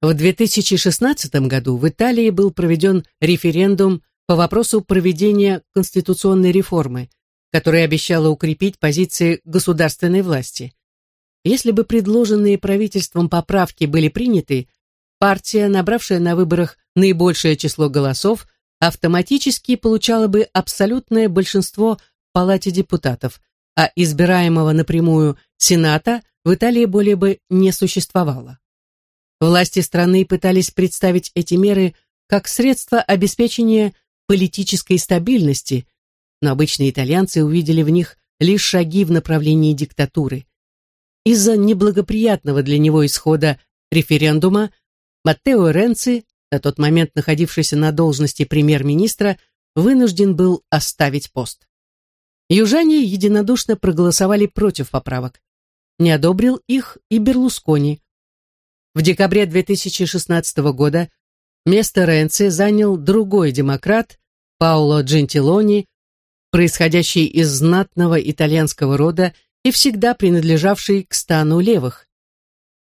В 2016 году в Италии был проведен референдум по вопросу проведения конституционной реформы, которая обещала укрепить позиции государственной власти. Если бы предложенные правительством поправки были приняты, партия, набравшая на выборах наибольшее число голосов, автоматически получала бы абсолютное большинство в Палате депутатов, а избираемого напрямую Сената в Италии более бы не существовало. Власти страны пытались представить эти меры как средство обеспечения политической стабильности, но обычные итальянцы увидели в них лишь шаги в направлении диктатуры. Из-за неблагоприятного для него исхода референдума Маттео Ренци, на тот момент находившийся на должности премьер-министра, вынужден был оставить пост. Южане единодушно проголосовали против поправок. Не одобрил их и Берлускони. В декабре 2016 года место Ренци занял другой демократ Пауло Джентилони, происходящий из знатного итальянского рода и всегда принадлежавший к стану левых.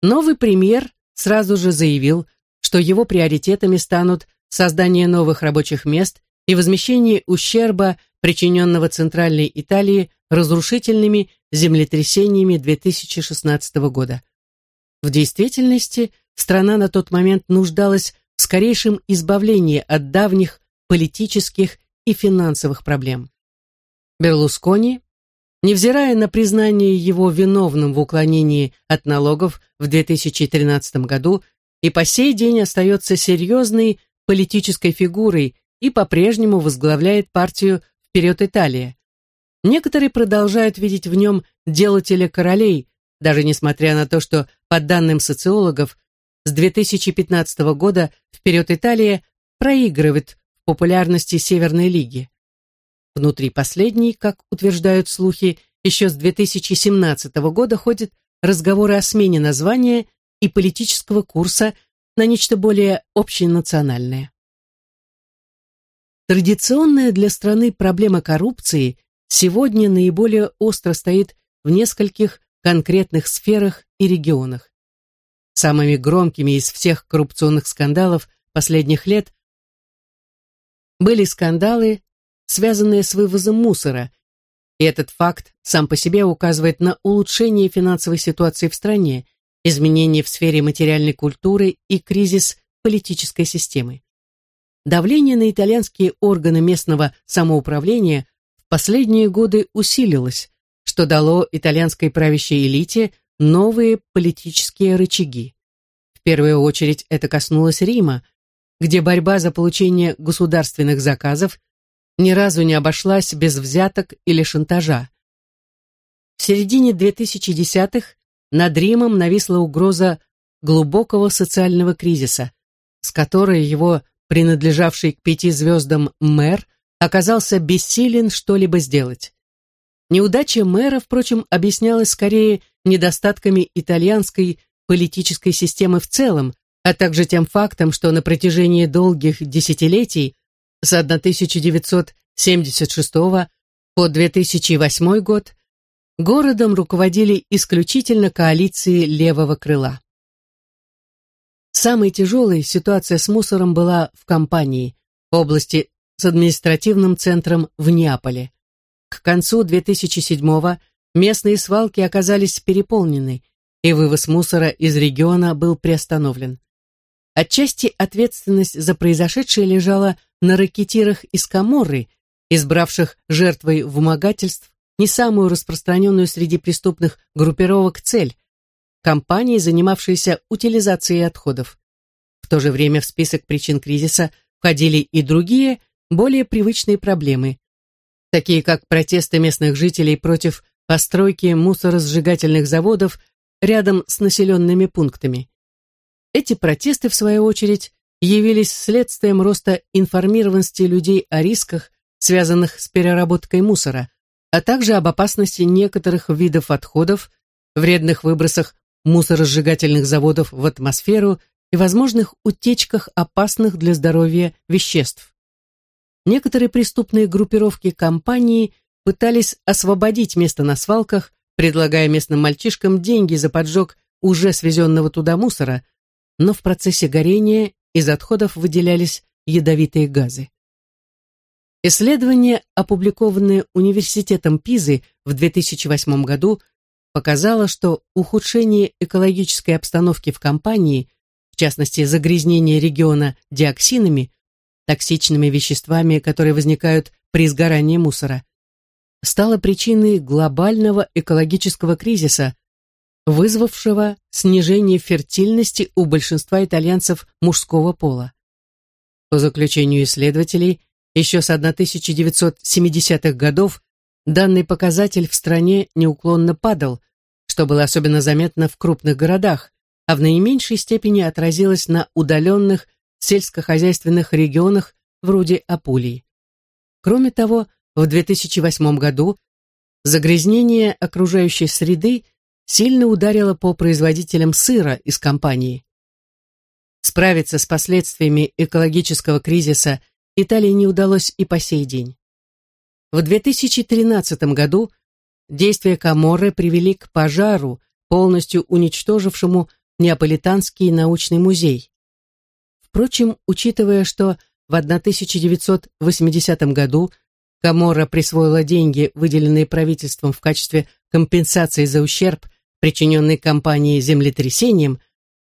Новый премьер сразу же заявил, что его приоритетами станут создание новых рабочих мест и возмещение ущерба, причиненного Центральной Италии разрушительными землетрясениями 2016 года. В действительности страна на тот момент нуждалась в скорейшем избавлении от давних политических и финансовых проблем. Берлускони, невзирая на признание его виновным в уклонении от налогов в 2013 году, и по сей день остается серьезной политической фигурой и по-прежнему возглавляет партию «Вперед Италия». Некоторые продолжают видеть в нем делателя королей, даже несмотря на то, что, по данным социологов, с 2015 года «Вперед Италия» проигрывает в популярности Северной Лиги. Внутри последней, как утверждают слухи, еще с 2017 года ходят разговоры о смене названия и политического курса на нечто более общенациональное. Традиционная для страны проблема коррупции сегодня наиболее остро стоит в нескольких конкретных сферах и регионах. Самыми громкими из всех коррупционных скандалов последних лет были скандалы связанные с вывозом мусора, и этот факт сам по себе указывает на улучшение финансовой ситуации в стране, изменения в сфере материальной культуры и кризис политической системы. Давление на итальянские органы местного самоуправления в последние годы усилилось, что дало итальянской правящей элите новые политические рычаги. В первую очередь это коснулось Рима, где борьба за получение государственных заказов ни разу не обошлась без взяток или шантажа. В середине 2010-х над Римом нависла угроза глубокого социального кризиса, с которой его принадлежавший к пяти звездам мэр оказался бессилен что-либо сделать. Неудача мэра, впрочем, объяснялась скорее недостатками итальянской политической системы в целом, а также тем фактом, что на протяжении долгих десятилетий с 1970 1976 по 2008 год городом руководили исключительно коалиции левого крыла. Самой тяжелой ситуация с мусором была в компании, области с административным центром в Неаполе. К концу 2007 местные свалки оказались переполнены, и вывоз мусора из региона был приостановлен. Отчасти ответственность за произошедшее лежала на ракетирах из Каморры, избравших жертвой вымогательств не самую распространенную среди преступных группировок цель – компании, занимавшиеся утилизацией отходов. В то же время в список причин кризиса входили и другие, более привычные проблемы, такие как протесты местных жителей против постройки мусоросжигательных заводов рядом с населенными пунктами. Эти протесты, в свою очередь, явились следствием роста информированности людей о рисках, связанных с переработкой мусора, а также об опасности некоторых видов отходов, вредных выбросах мусоросжигательных заводов в атмосферу и возможных утечках опасных для здоровья веществ. Некоторые преступные группировки компании пытались освободить место на свалках, предлагая местным мальчишкам деньги за поджог уже свезенного туда мусора, но в процессе горения из отходов выделялись ядовитые газы. Исследование, опубликованное Университетом Пизы в 2008 году, показало, что ухудшение экологической обстановки в компании, в частности загрязнение региона диоксинами, токсичными веществами, которые возникают при сгорании мусора, стало причиной глобального экологического кризиса, вызвавшего снижение фертильности у большинства итальянцев мужского пола. По заключению исследователей, еще с 1970-х годов данный показатель в стране неуклонно падал, что было особенно заметно в крупных городах, а в наименьшей степени отразилось на удаленных сельскохозяйственных регионах вроде Апулии. Кроме того, в 2008 году загрязнение окружающей среды сильно ударило по производителям сыра из компании. Справиться с последствиями экологического кризиса Италии не удалось и по сей день. В 2013 году действия Каморры привели к пожару, полностью уничтожившему Неаполитанский научный музей. Впрочем, учитывая, что в 1980 году Каморра присвоила деньги, выделенные правительством в качестве компенсации за ущерб, причиненный компании землетрясением,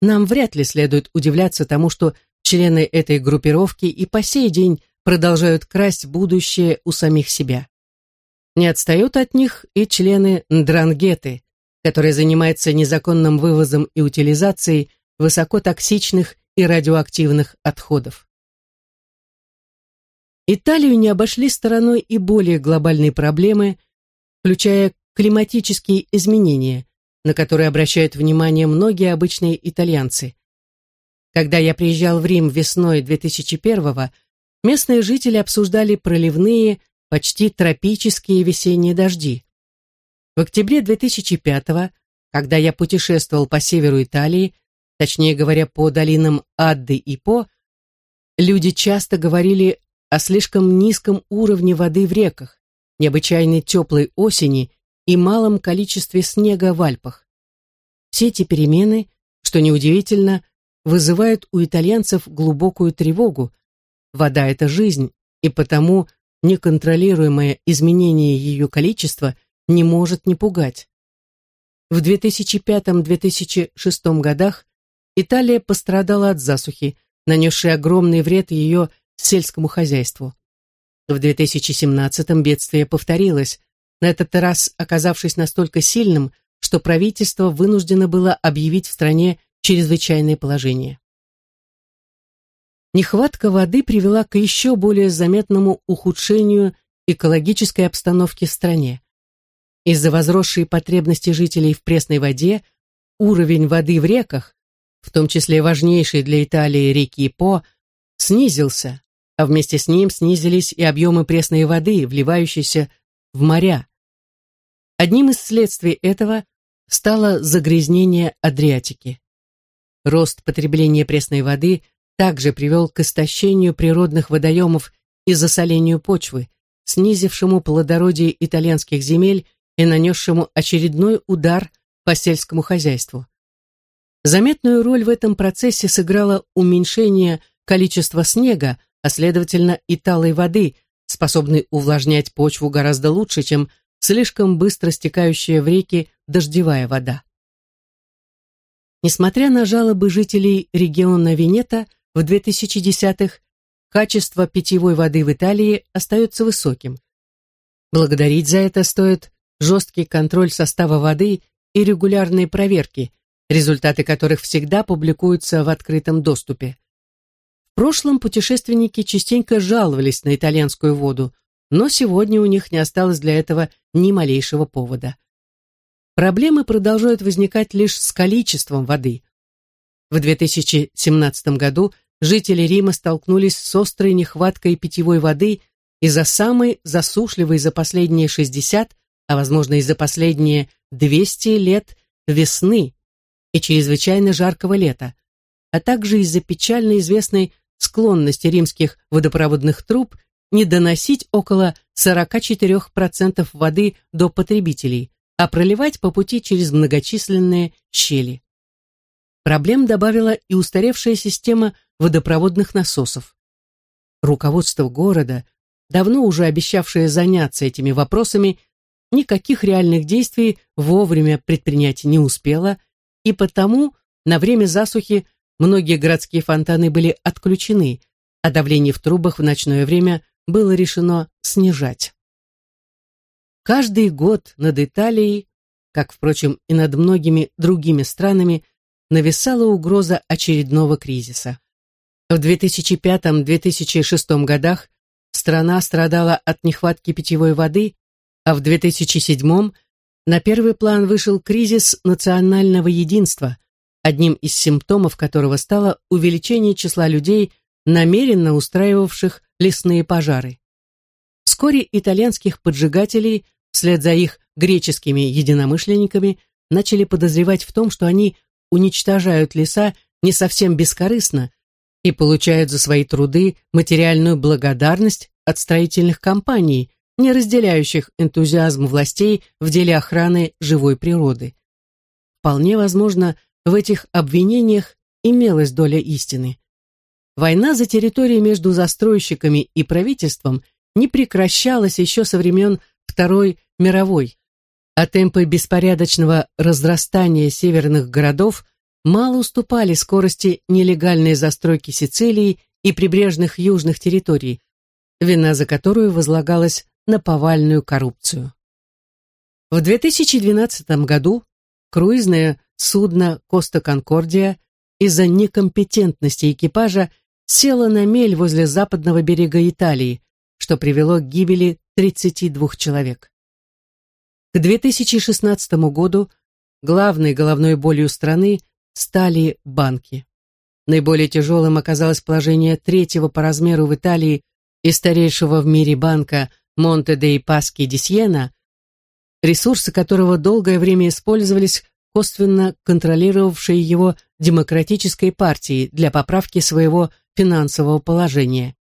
нам вряд ли следует удивляться тому, что члены этой группировки и по сей день продолжают красть будущее у самих себя. Не отстают от них и члены Ндрангеты, которые занимаются незаконным вывозом и утилизацией высокотоксичных и радиоактивных отходов. Италию не обошли стороной и более глобальные проблемы, включая климатические изменения, на которые обращают внимание многие обычные итальянцы. Когда я приезжал в Рим весной 2001-го, местные жители обсуждали проливные, почти тропические весенние дожди. В октябре 2005-го, когда я путешествовал по северу Италии, точнее говоря, по долинам Адды и По, люди часто говорили о слишком низком уровне воды в реках, необычайной теплой осени и малом количестве снега в Альпах. Все эти перемены, что неудивительно, вызывают у итальянцев глубокую тревогу. Вода – это жизнь, и потому неконтролируемое изменение ее количества не может не пугать. В 2005-2006 годах Италия пострадала от засухи, нанесшей огромный вред ее сельскому хозяйству. В 2017-м бедствие повторилось, на этот раз оказавшись настолько сильным, что правительство вынуждено было объявить в стране чрезвычайное положение. Нехватка воды привела к еще более заметному ухудшению экологической обстановки в стране. Из-за возросшей потребности жителей в пресной воде уровень воды в реках, в том числе важнейшей для Италии реки По, снизился, а вместе с ним снизились и объемы пресной воды, вливающейся в моря. Одним из следствий этого стало загрязнение Адриатики. Рост потребления пресной воды также привел к истощению природных водоемов и засолению почвы, снизившему плодородие итальянских земель и нанесшему очередной удар по сельскому хозяйству. Заметную роль в этом процессе сыграло уменьшение количества снега, а следовательно и талой воды, способной увлажнять почву гораздо лучше, чем слишком быстро стекающая в реки дождевая вода. Несмотря на жалобы жителей региона Венета, в 2010-х качество питьевой воды в Италии остается высоким. Благодарить за это стоит жесткий контроль состава воды и регулярные проверки, результаты которых всегда публикуются в открытом доступе. В прошлом путешественники частенько жаловались на итальянскую воду, но сегодня у них не осталось для этого ни малейшего повода. Проблемы продолжают возникать лишь с количеством воды. В 2017 году жители Рима столкнулись с острой нехваткой питьевой воды из-за самой засушливой за последние 60, а возможно и за последние 200 лет весны и чрезвычайно жаркого лета, а также из-за печально известной склонности римских водопроводных труб не доносить около 44% воды до потребителей, а проливать по пути через многочисленные щели. Проблем добавила и устаревшая система водопроводных насосов. Руководство города, давно уже обещавшее заняться этими вопросами, никаких реальных действий вовремя предпринять не успело, и потому на время засухи многие городские фонтаны были отключены, а давление в трубах в ночное время было решено снижать. Каждый год над Италией, как, впрочем, и над многими другими странами, нависала угроза очередного кризиса. В 2005-2006 годах страна страдала от нехватки питьевой воды, а в 2007 на первый план вышел кризис национального единства, одним из симптомов которого стало увеличение числа людей, намеренно устраивавших лесные пожары. Вскоре итальянских поджигателей, вслед за их греческими единомышленниками, начали подозревать в том, что они уничтожают леса не совсем бескорыстно и получают за свои труды материальную благодарность от строительных компаний, не разделяющих энтузиазм властей в деле охраны живой природы. Вполне возможно, в этих обвинениях имелась доля истины. Война за территории между застройщиками и правительством не прекращалась еще со времен Второй мировой, а темпы беспорядочного разрастания северных городов мало уступали скорости нелегальной застройки Сицилии и прибрежных южных территорий, вина за которую возлагалась на повальную коррупцию. В 2012 году круизное судно «Коста Конкордия» из-за некомпетентности экипажа село на мель возле западного берега Италии, что привело к гибели 32 человек. К 2016 году главной головной болью страны стали банки. Наиболее тяжелым оказалось положение третьего по размеру в Италии и старейшего в мире банка Монте дей Паски ди Сьена, ресурсы которого долгое время использовались косвенно контролировавшей его демократической партией для поправки своего финансового положения.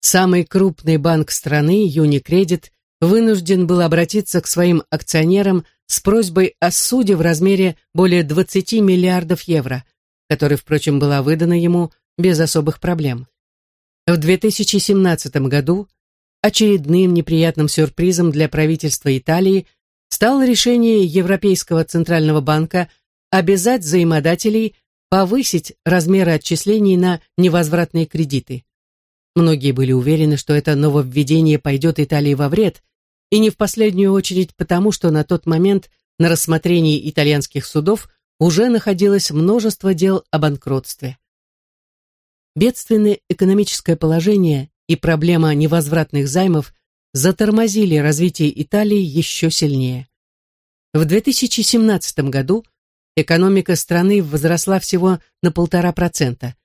Самый крупный банк страны, Юникредит, вынужден был обратиться к своим акционерам с просьбой о суде в размере более 20 миллиардов евро, которая, впрочем, была выдана ему без особых проблем. В 2017 году очередным неприятным сюрпризом для правительства Италии стало решение Европейского Центрального банка обязать взаимодателей повысить размеры отчислений на невозвратные кредиты. Многие были уверены, что это нововведение пойдет Италии во вред, и не в последнюю очередь потому, что на тот момент на рассмотрении итальянских судов уже находилось множество дел о банкротстве. Бедственное экономическое положение и проблема невозвратных займов затормозили развитие Италии еще сильнее. В 2017 году экономика страны возросла всего на полтора процента.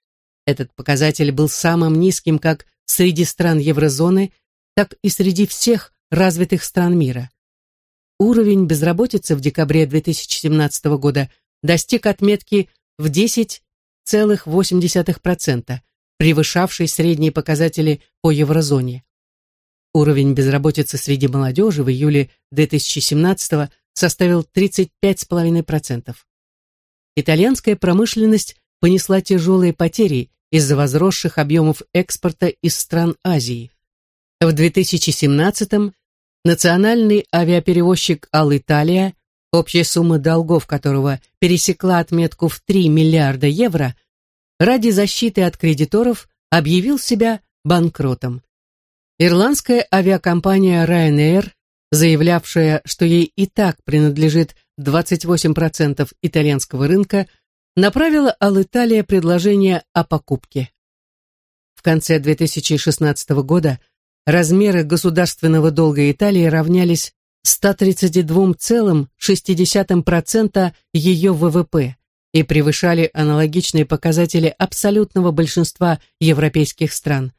Этот показатель был самым низким как среди стран еврозоны, так и среди всех развитых стран мира. Уровень безработицы в декабре 2017 года достиг отметки в 10,8%, превышавшей средние показатели по еврозоне. уровень безработицы среди молодежи в июле 2017 составил 35,5%. Итальянская промышленность понесла тяжелые потери из-за возросших объемов экспорта из стран Азии. В 2017 национальный авиаперевозчик Алиталия, общая сумма долгов которого пересекла отметку в 3 миллиарда евро, ради защиты от кредиторов объявил себя банкротом. Ирландская авиакомпания Ryanair, заявлявшая, что ей и так принадлежит 28% итальянского рынка, направила Алиталия предложение о покупке. В конце 2016 года размеры государственного долга Италии равнялись 132,6% ее ВВП и превышали аналогичные показатели абсолютного большинства европейских стран.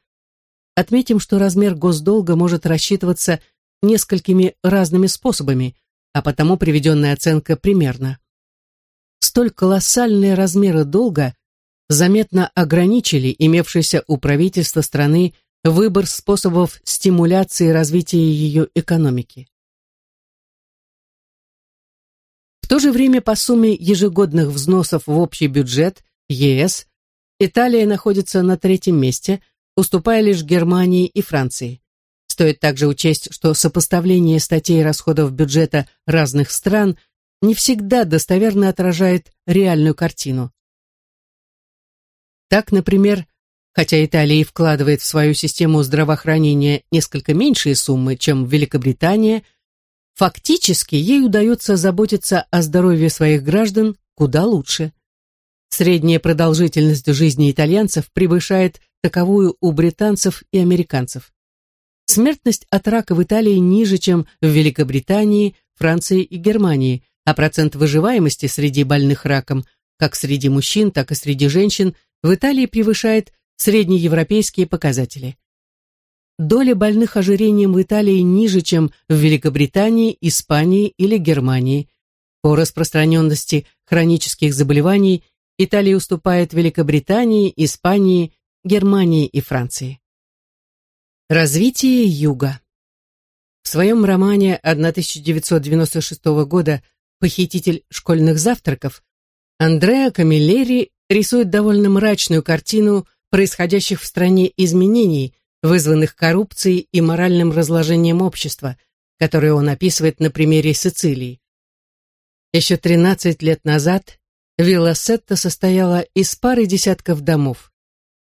Отметим, что размер госдолга может рассчитываться несколькими разными способами, а потому приведенная оценка примерна. Столь колоссальные размеры долга заметно ограничили имевшийся у правительства страны выбор способов стимуляции развития ее экономики. В то же время по сумме ежегодных взносов в общий бюджет ЕС Италия находится на третьем месте, уступая лишь Германии и Франции. Стоит также учесть, что сопоставление статей расходов бюджета разных стран не всегда достоверно отражает реальную картину. Так, например, хотя Италия и вкладывает в свою систему здравоохранения несколько меньшие суммы, чем Великобритания, фактически ей удается заботиться о здоровье своих граждан куда лучше. Средняя продолжительность жизни итальянцев превышает таковую у британцев и американцев. Смертность от рака в Италии ниже, чем в Великобритании, Франции и Германии, а процент выживаемости среди больных раком, как среди мужчин, так и среди женщин, в Италии превышает среднеевропейские показатели. Доля больных ожирением в Италии ниже, чем в Великобритании, Испании или Германии. По распространенности хронических заболеваний Италия уступает Великобритании, Испании, Германии и Франции. Развитие Юга. В своем романе 1996 года «Похититель школьных завтраков» Андреа Камиллери рисует довольно мрачную картину происходящих в стране изменений, вызванных коррупцией и моральным разложением общества, которые он описывает на примере Сицилии. Еще 13 лет назад Вилла Сетта состояла из пары десятков домов.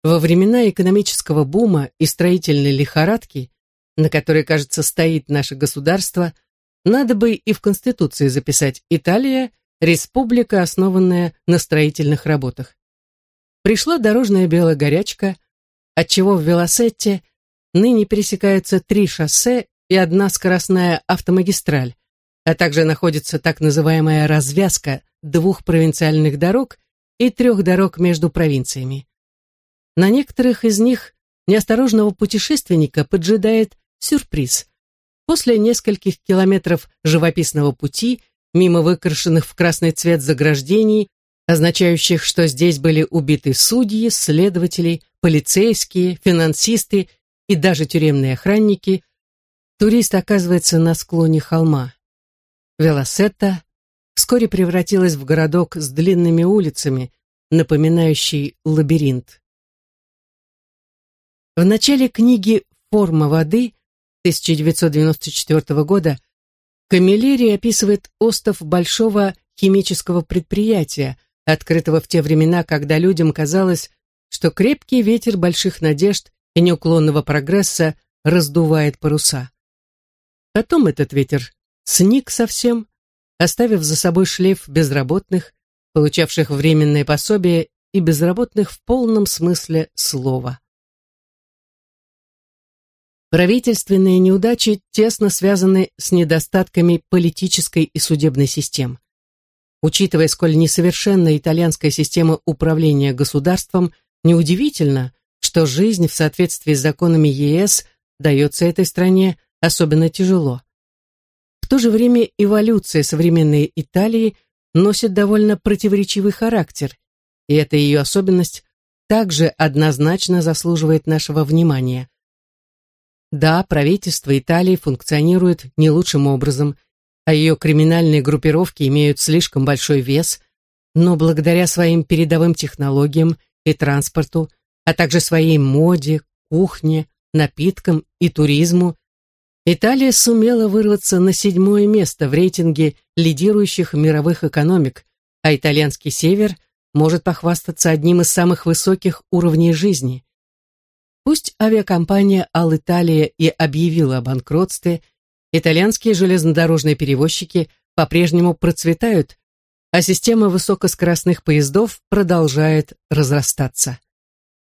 Во времена экономического бума и строительной лихорадки, на которой, кажется, стоит наше государство, надо бы и в Конституции записать «Италия – республика, основанная на строительных работах». Пришла дорожная белая горячка, отчего в Велосетте ныне пересекаются три шоссе и одна скоростная автомагистраль, а также находится так называемая развязка двух провинциальных дорог и трех дорог между провинциями. На некоторых из них неосторожного путешественника поджидает сюрприз. После нескольких километров живописного пути, мимо выкрашенных в красный цвет заграждений, означающих, что здесь были убиты судьи, следователи, полицейские, финансисты и даже тюремные охранники, турист оказывается на склоне холма. Велосетта вскоре превратилась в городок с длинными улицами, напоминающий лабиринт. В начале книги «Форма воды» 1994 года Камилleri описывает остов большого химического предприятия, открытого в те времена, когда людям казалось, что крепкий ветер больших надежд и неуклонного прогресса раздувает паруса. Потом этот ветер сник совсем, оставив за собой шлейф безработных, получавших временное пособие и безработных в полном смысле слова. Правительственные неудачи тесно связаны с недостатками политической и судебной систем. Учитывая, сколь несовершенна итальянская система управления государством, неудивительно, что жизнь в соответствии с законами ЕС дается этой стране особенно тяжело. В то же время эволюция современной Италии носит довольно противоречивый характер, и эта ее особенность также однозначно заслуживает нашего внимания. Да, правительство Италии функционирует не лучшим образом, а ее криминальные группировки имеют слишком большой вес, но благодаря своим передовым технологиям и транспорту, а также своей моде, кухне, напиткам и туризму, Италия сумела вырваться на седьмое место в рейтинге лидирующих мировых экономик, а итальянский север может похвастаться одним из самых высоких уровней жизни. Пусть авиакомпания «Ал-Италия» и объявила о банкротстве, итальянские железнодорожные перевозчики по-прежнему процветают, а система высокоскоростных поездов продолжает разрастаться.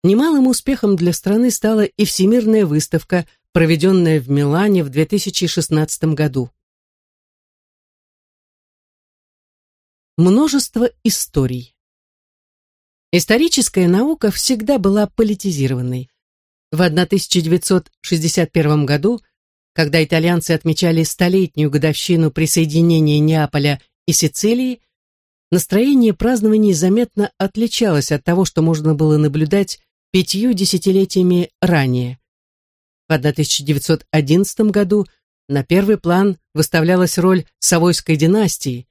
Немалым успехом для страны стала и Всемирная выставка, проведенная в Милане в 2016 году. Множество историй. Историческая наука всегда была политизированной. В 1961 году, когда итальянцы отмечали столетнюю годовщину присоединения Неаполя и Сицилии, настроение празднований заметно отличалось от того, что можно было наблюдать пятью десятилетиями ранее. В 1911 году на первый план выставлялась роль Савойской династии,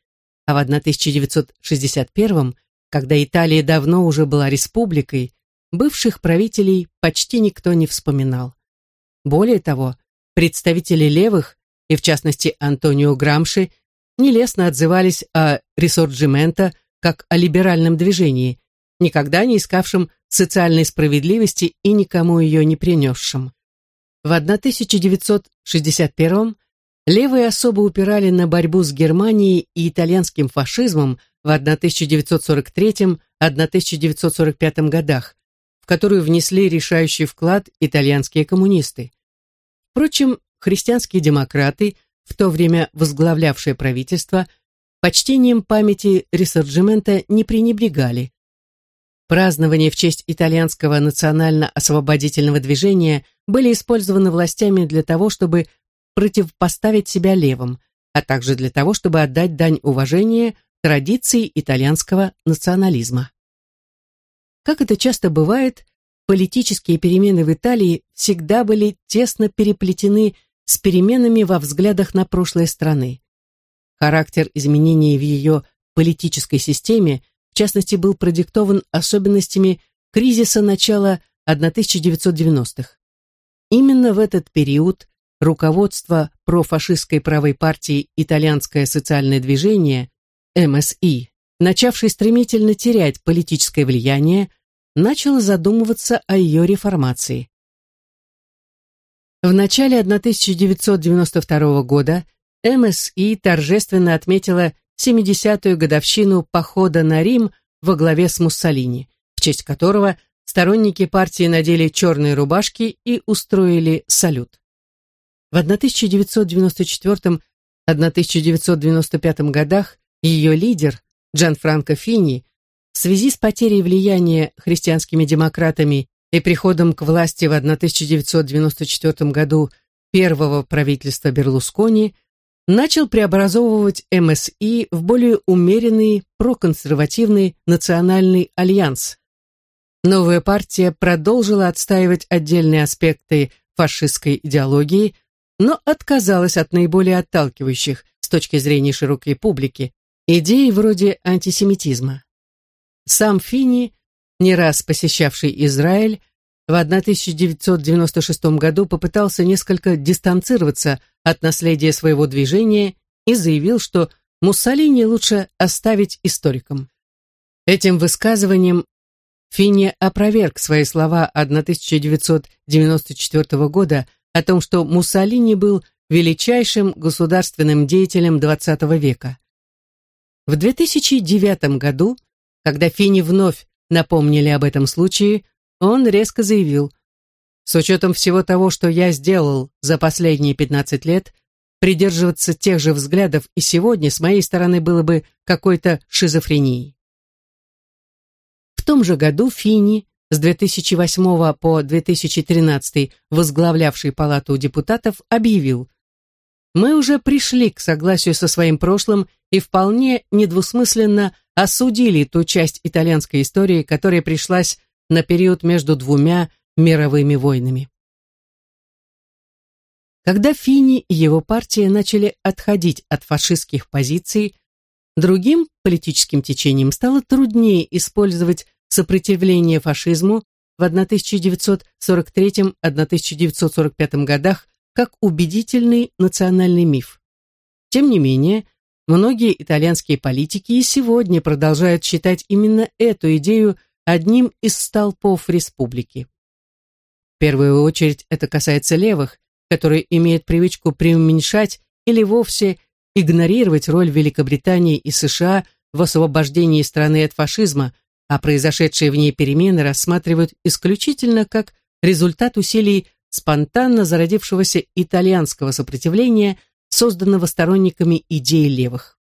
а в 1961, когда Италия давно уже была республикой, бывших правителей почти никто не вспоминал. Более того, представители левых, и в частности Антонио Грамши, нелестно отзывались о ресорджименто как о либеральном движении, никогда не искавшем социальной справедливости и никому ее не принесшим. В 1961 левые особо упирали на борьбу с Германией и итальянским фашизмом в 1940-1945 годах, в которую внесли решающий вклад итальянские коммунисты. Впрочем, христианские демократы, в то время возглавлявшие правительство, почтением памяти ресорджимента не пренебрегали. Празднования в честь итальянского национально-освободительного движения были использованы властями для того, чтобы противопоставить себя левым, а также для того, чтобы отдать дань уважения традиции итальянского национализма. Как это часто бывает, политические перемены в Италии всегда были тесно переплетены с переменами во взглядах на прошлое страны. Характер изменений в ее политической системе, в частности, был продиктован особенностями кризиса начала 1990-х. Именно в этот период руководство профашистской правой партии «Итальянское социальное движение» МСИ начавший стремительно терять политическое влияние, начал задумываться о ее реформации. В начале 1992 года МСИ торжественно отметила 70-ю годовщину похода на Рим во главе с Муссолини, в честь которого сторонники партии надели черные рубашки и устроили салют. В 1994-1995 годах ее лидер, Джанфранко Фини в связи с потерей влияния христианскими демократами и приходом к власти в 1994 году первого правительства Берлускони начал преобразовывать МСИ в более умеренный проконсервативный национальный альянс. Новая партия продолжила отстаивать отдельные аспекты фашистской идеологии, но отказалась от наиболее отталкивающих с точки зрения широкой публики идеи вроде антисемитизма. Сам Фини, не раз посещавший Израиль, в 1996 году попытался несколько дистанцироваться от наследия своего движения и заявил, что Муссолини лучше оставить историкам. Этим высказыванием Фини опроверг свои слова 1994 года о том, что Муссолини был величайшим государственным деятелем XX века. В 2009 году, когда Фини вновь напомнили об этом случае, он резко заявил, «С учетом всего того, что я сделал за последние 15 лет, придерживаться тех же взглядов и сегодня с моей стороны было бы какой-то шизофренией». В том же году Фини, с 2008 по 2013 возглавлявший Палату депутатов, объявил, мы уже пришли к согласию со своим прошлым и вполне недвусмысленно осудили ту часть итальянской истории, которая пришлась на период между двумя мировыми войнами. Когда Фини и его партия начали отходить от фашистских позиций, другим политическим течениям стало труднее использовать сопротивление фашизму в 1943-1945 годах как убедительный национальный миф. Тем не менее, многие итальянские политики и сегодня продолжают считать именно эту идею одним из столпов республики. В первую очередь это касается левых, которые имеют привычку преуменьшать или вовсе игнорировать роль Великобритании и США в освобождении страны от фашизма, а произошедшие в ней перемены рассматривают исключительно как результат усилий спонтанно зародившегося итальянского сопротивления, созданного сторонниками идей левых.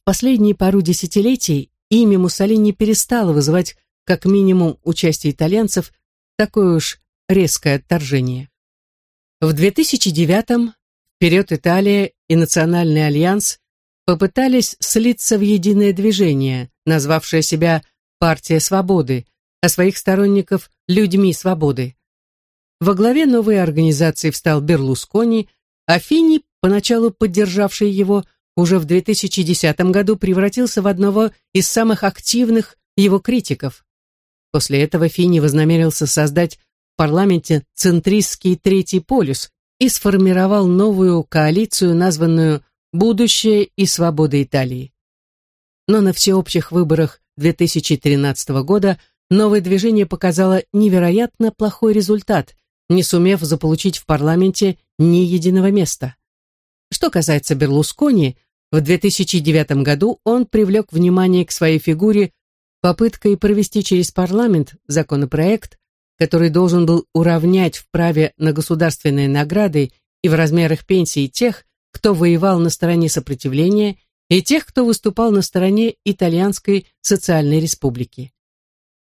В последние пару десятилетий имя Муссолини перестало вызывать как минимум участие итальянцев такое уж резкое отторжение. В 2009-м вперед Италия и Национальный альянс попытались слиться в единое движение, назвавшее себя «Партия свободы», а своих сторонников «Людьми свободы». Во главе новой организации встал Берлускони, а Фини, поначалу поддержавший его, уже в 2010 году превратился в одного из самых активных его критиков. После этого Фини вознамерился создать парламенте центристский Третий полюс и сформировал новую коалицию, названную «Будущее и свобода Италии». Но на всеобщих выборах 2013 года новое движение показало невероятно плохой результат, не сумев заполучить в парламенте ни единого места. Что касается Берлускони, в 2009 году он привлек внимание к своей фигуре попыткой провести через парламент законопроект, который должен был уравнять в праве на государственные награды и в размерах пенсии тех, кто воевал на стороне сопротивления, и тех, кто выступал на стороне Итальянской социальной республики.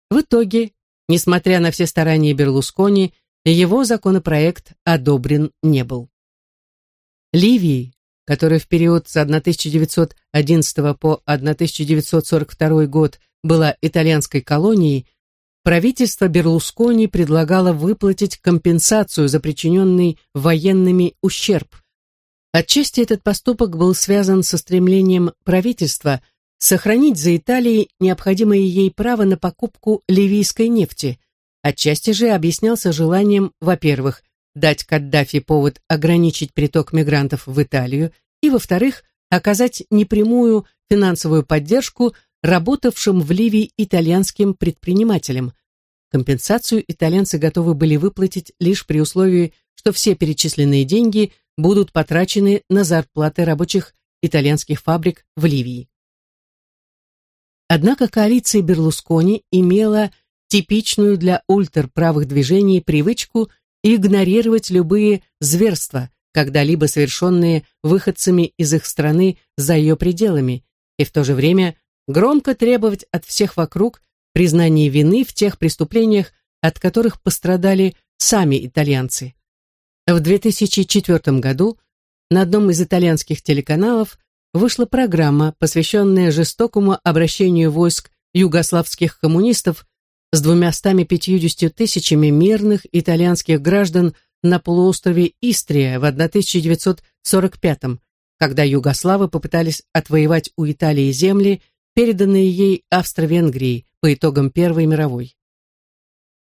В итоге, несмотря на все старания Берлускони, его законопроект одобрен не был. Ливии, которая в период с 1911 по 1942 год была итальянской колонией, правительство Берлускони предлагало выплатить компенсацию за причиненный военными ущерб. Отчасти этот поступок был связан со стремлением правительства сохранить за Италией необходимое ей право на покупку ливийской нефти, отчасти же объяснялся желанием, во-первых, дать Каддафи повод ограничить приток мигрантов в Италию, и, во-вторых, оказать непрямую финансовую поддержку работавшим в Ливии итальянским предпринимателям. Компенсацию итальянцы готовы были выплатить лишь при условии, что все перечисленные деньги будут потрачены на зарплаты рабочих итальянских фабрик в Ливии. Однако коалиция Берлускони имела типичную для ультраправых движений привычку игнорировать любые зверства, когда-либо совершенные выходцами из их страны за ее пределами, и в то же время громко требовать от всех вокруг признания вины в тех преступлениях, от которых пострадали сами итальянцы. В 2004 году на одном из итальянских телеканалов вышла программа, посвященная жестокому обращению войск югославских коммунистов с двумястами пятьюдесятью тысячами мирных итальянских граждан на полуострове Истрия в 1945 когда югославы попытались отвоевать у Италии земли, переданные ей Австро-Венгрией по итогам Первой мировой.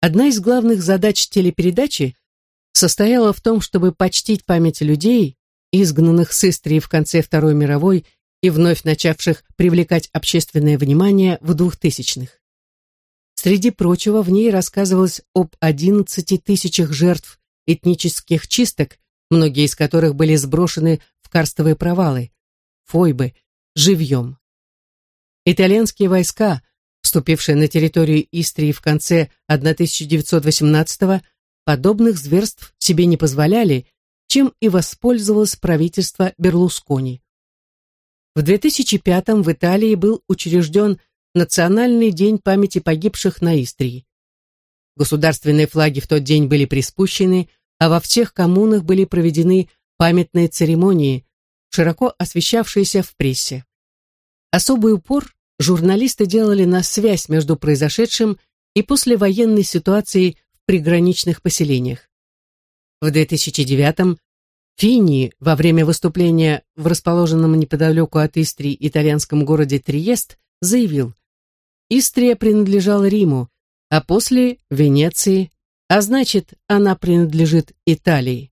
Одна из главных задач телепередачи состояла в том, чтобы почтить память людей, изгнанных с Истрии в конце Второй мировой и вновь начавших привлекать общественное внимание в двухтысячных. Среди прочего, в ней рассказывалось об 11 тысячах жертв этнических чисток, многие из которых были сброшены в карстовые провалы, фойбы, живьем. Итальянские войска, вступившие на территорию Истрии в конце 1918-го, подобных зверств себе не позволяли, чем и воспользовалось правительство Берлускони. В 2005-м в Италии был учрежден Национальный день памяти погибших на Истрии. Государственные флаги в тот день были приспущены, а во всех коммунах были проведены памятные церемонии, широко освещавшиеся в прессе. Особый упор журналисты делали на связь между произошедшим и послевоенной ситуацией в приграничных поселениях. В 2009 Фини во время выступления в расположенном неподалеку от Истрии итальянском городе Триест заявил, Истрия принадлежала Риму, а после – Венеции, а значит, она принадлежит Италии.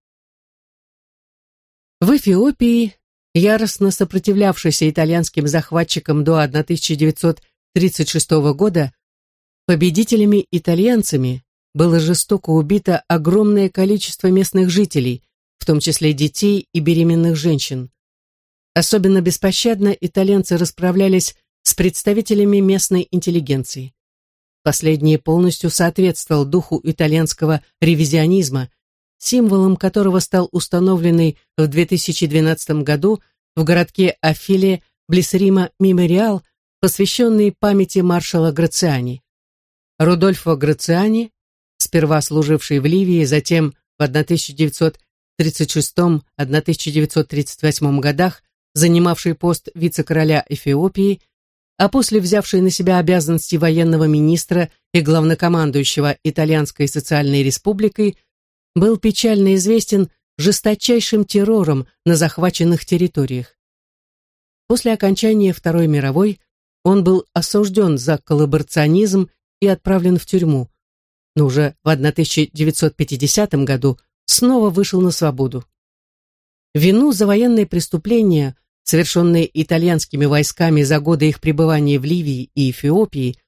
В Эфиопии, яростно сопротивлявшейся итальянским захватчикам до 1936 года, победителями-итальянцами было жестоко убито огромное количество местных жителей – в том числе детей и беременных женщин. Особенно беспощадно итальянцы расправлялись с представителями местной интеллигенции. Последний полностью соответствовал духу итальянского ревизионизма, символом которого стал установленный в 2012 году в городке Афиле близ Рима мемориал, посвященный памяти маршала Грациани. Рудольфо Грациани, сперва служивший в Ливии, затем в 1900 1936-1938 годах, занимавший пост вице-короля Эфиопии, а после взявший на себя обязанности военного министра и главнокомандующего Итальянской социальной республикой, был печально известен жесточайшим террором на захваченных территориях. После окончания Второй мировой он был осужден за коллаборационизм и отправлен в тюрьму, но уже в 1950 году снова вышел на свободу. Вину за военные преступления, совершенные итальянскими войсками за годы их пребывания в Ливии и Эфиопии,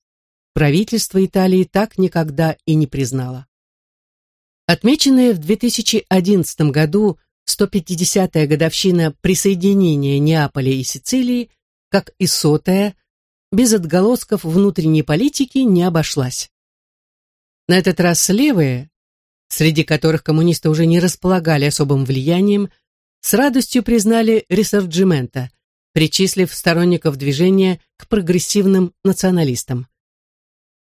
правительство Италии так никогда и не признало. Отмеченная в 2011 году 150-я годовщина присоединения Неаполя и Сицилии, как и сотая, без отголосков внутренней политики не обошлась. На этот раз левые, среди которых коммунисты уже не располагали особым влиянием, с радостью признали ресорджимента, причислив сторонников движения к прогрессивным националистам.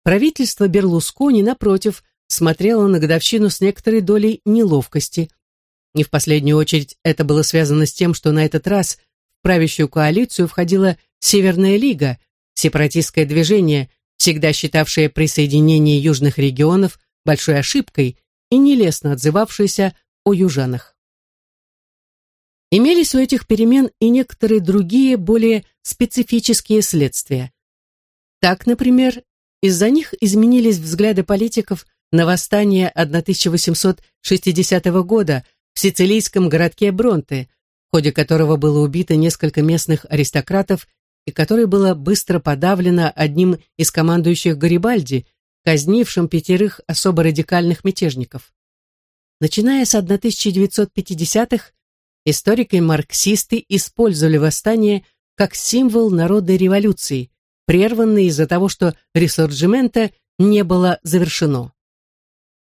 Правительство Берлускони, напротив, смотрело на годовщину с некоторой долей неловкости. Не в последнюю очередь это было связано с тем, что на этот раз в правящую коалицию входила Северная Лига, сепаратистское движение, всегда считавшее присоединение южных регионов большой ошибкой и нелестно отзывавшиеся о южанах. Имелись у этих перемен и некоторые другие, более специфические следствия. Так, например, из-за них изменились взгляды политиков на восстание 1860 года в сицилийском городке Бронте, в ходе которого было убито несколько местных аристократов и которое было быстро подавлено одним из командующих Гарибальди, казнившим пятерых особо радикальных мятежников. Начиная с 1950-х, историки и марксисты использовали восстание как символ народной революции, прерванной из-за того, что ресорджимента не было завершено.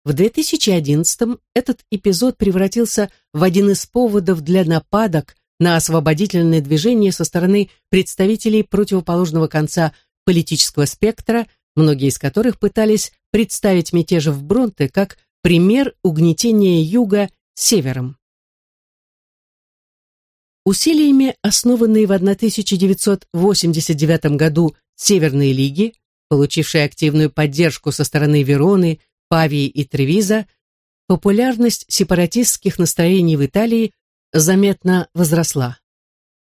В 2011-м этот эпизод превратился в один из поводов для нападок на освободительное движение со стороны представителей противоположного конца политического спектра, многие из которых пытались представить мятежи в Бронте как пример угнетения юга севером. Усилиями, основанные в 1989 году Северной Лиги, получившей активную поддержку со стороны Вероны, Павии и Тревиза, популярность сепаратистских настроений в Италии заметно возросла.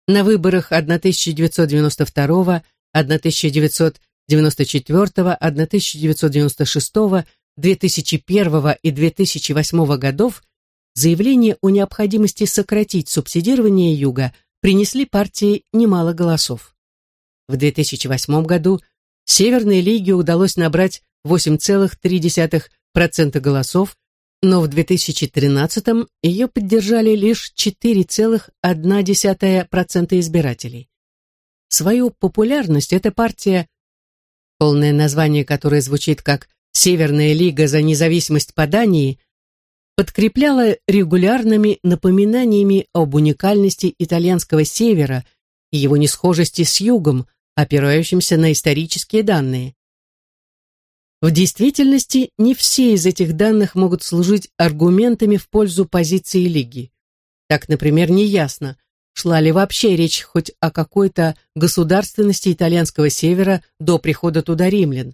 На выборах 1992, 1900 1994, 1996, 2001 и 2008 годов заявление о необходимости сократить субсидирование Юга принесли партии немало голосов. В 2008 году Северной Лиге удалось набрать 8,3% голосов, но в 2013 ее поддержали лишь 4,1% избирателей. Свою популярность эта партия полное название которой звучит как «Северная лига за независимость по Дании», подкрепляло регулярными напоминаниями об уникальности итальянского севера и его несхожести с югом, опирающимся на исторические данные. В действительности не все из этих данных могут служить аргументами в пользу позиции Лиги. Так, например, неясно, шла ли вообще речь хоть о какой-то государственности итальянского севера до прихода туда римлян.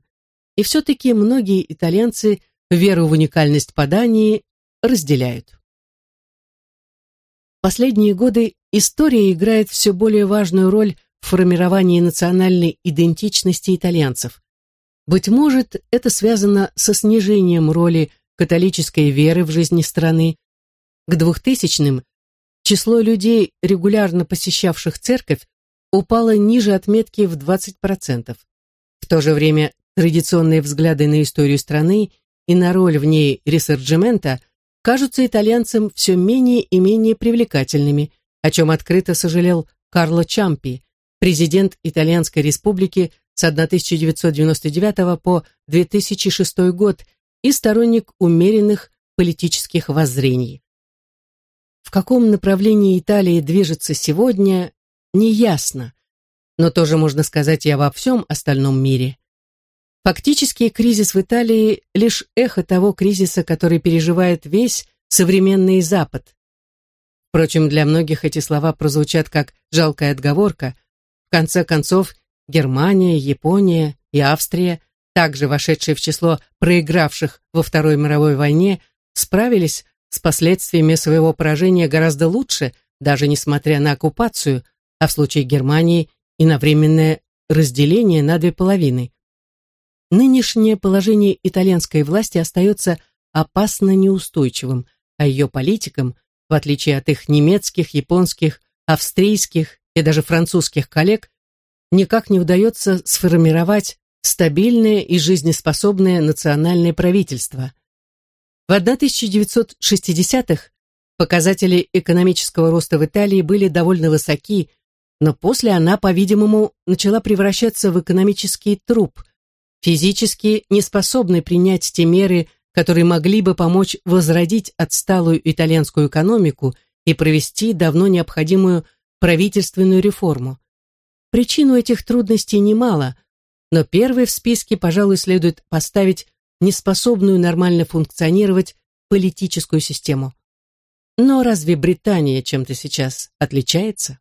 И все-таки многие итальянцы веру в уникальность поданий разделяют. Последние годы история играет все более важную роль в формировании национальной идентичности итальянцев. Быть может, это связано со снижением роли католической веры в жизни страны. К 2000-м число людей, регулярно посещавших церковь, упало ниже отметки в 20%. В то же время традиционные взгляды на историю страны и на роль в ней ресорджимента кажутся итальянцам все менее и менее привлекательными, о чем открыто сожалел Карло Чампи, президент Итальянской республики с 1999 по 2006 год и сторонник умеренных политических воззрений. В каком направлении Италия движется сегодня, неясно, но тоже можно сказать и обо всем остальном мире. Фактически кризис в Италии – лишь эхо того кризиса, который переживает весь современный Запад. Впрочем, для многих эти слова прозвучат как жалкая отговорка. В конце концов, Германия, Япония и Австрия, также вошедшие в число проигравших во Второй мировой войне, справились с последствиями своего поражения гораздо лучше, даже несмотря на оккупацию, а в случае Германии и на временное разделение на две половины. Нынешнее положение итальянской власти остается опасно неустойчивым, а ее политикам, в отличие от их немецких, японских, австрийских и даже французских коллег, никак не удается сформировать стабильное и жизнеспособное национальное правительство. В 1960-х показатели экономического роста в Италии были довольно высоки, но после она, по-видимому, начала превращаться в экономический труп, физически неспособный принять те меры, которые могли бы помочь возродить отсталую итальянскую экономику и провести давно необходимую правительственную реформу. Причину этих трудностей немало, но первой в списке, пожалуй, следует поставить неспособную нормально функционировать политическую систему. Но разве Британия чем-то сейчас отличается?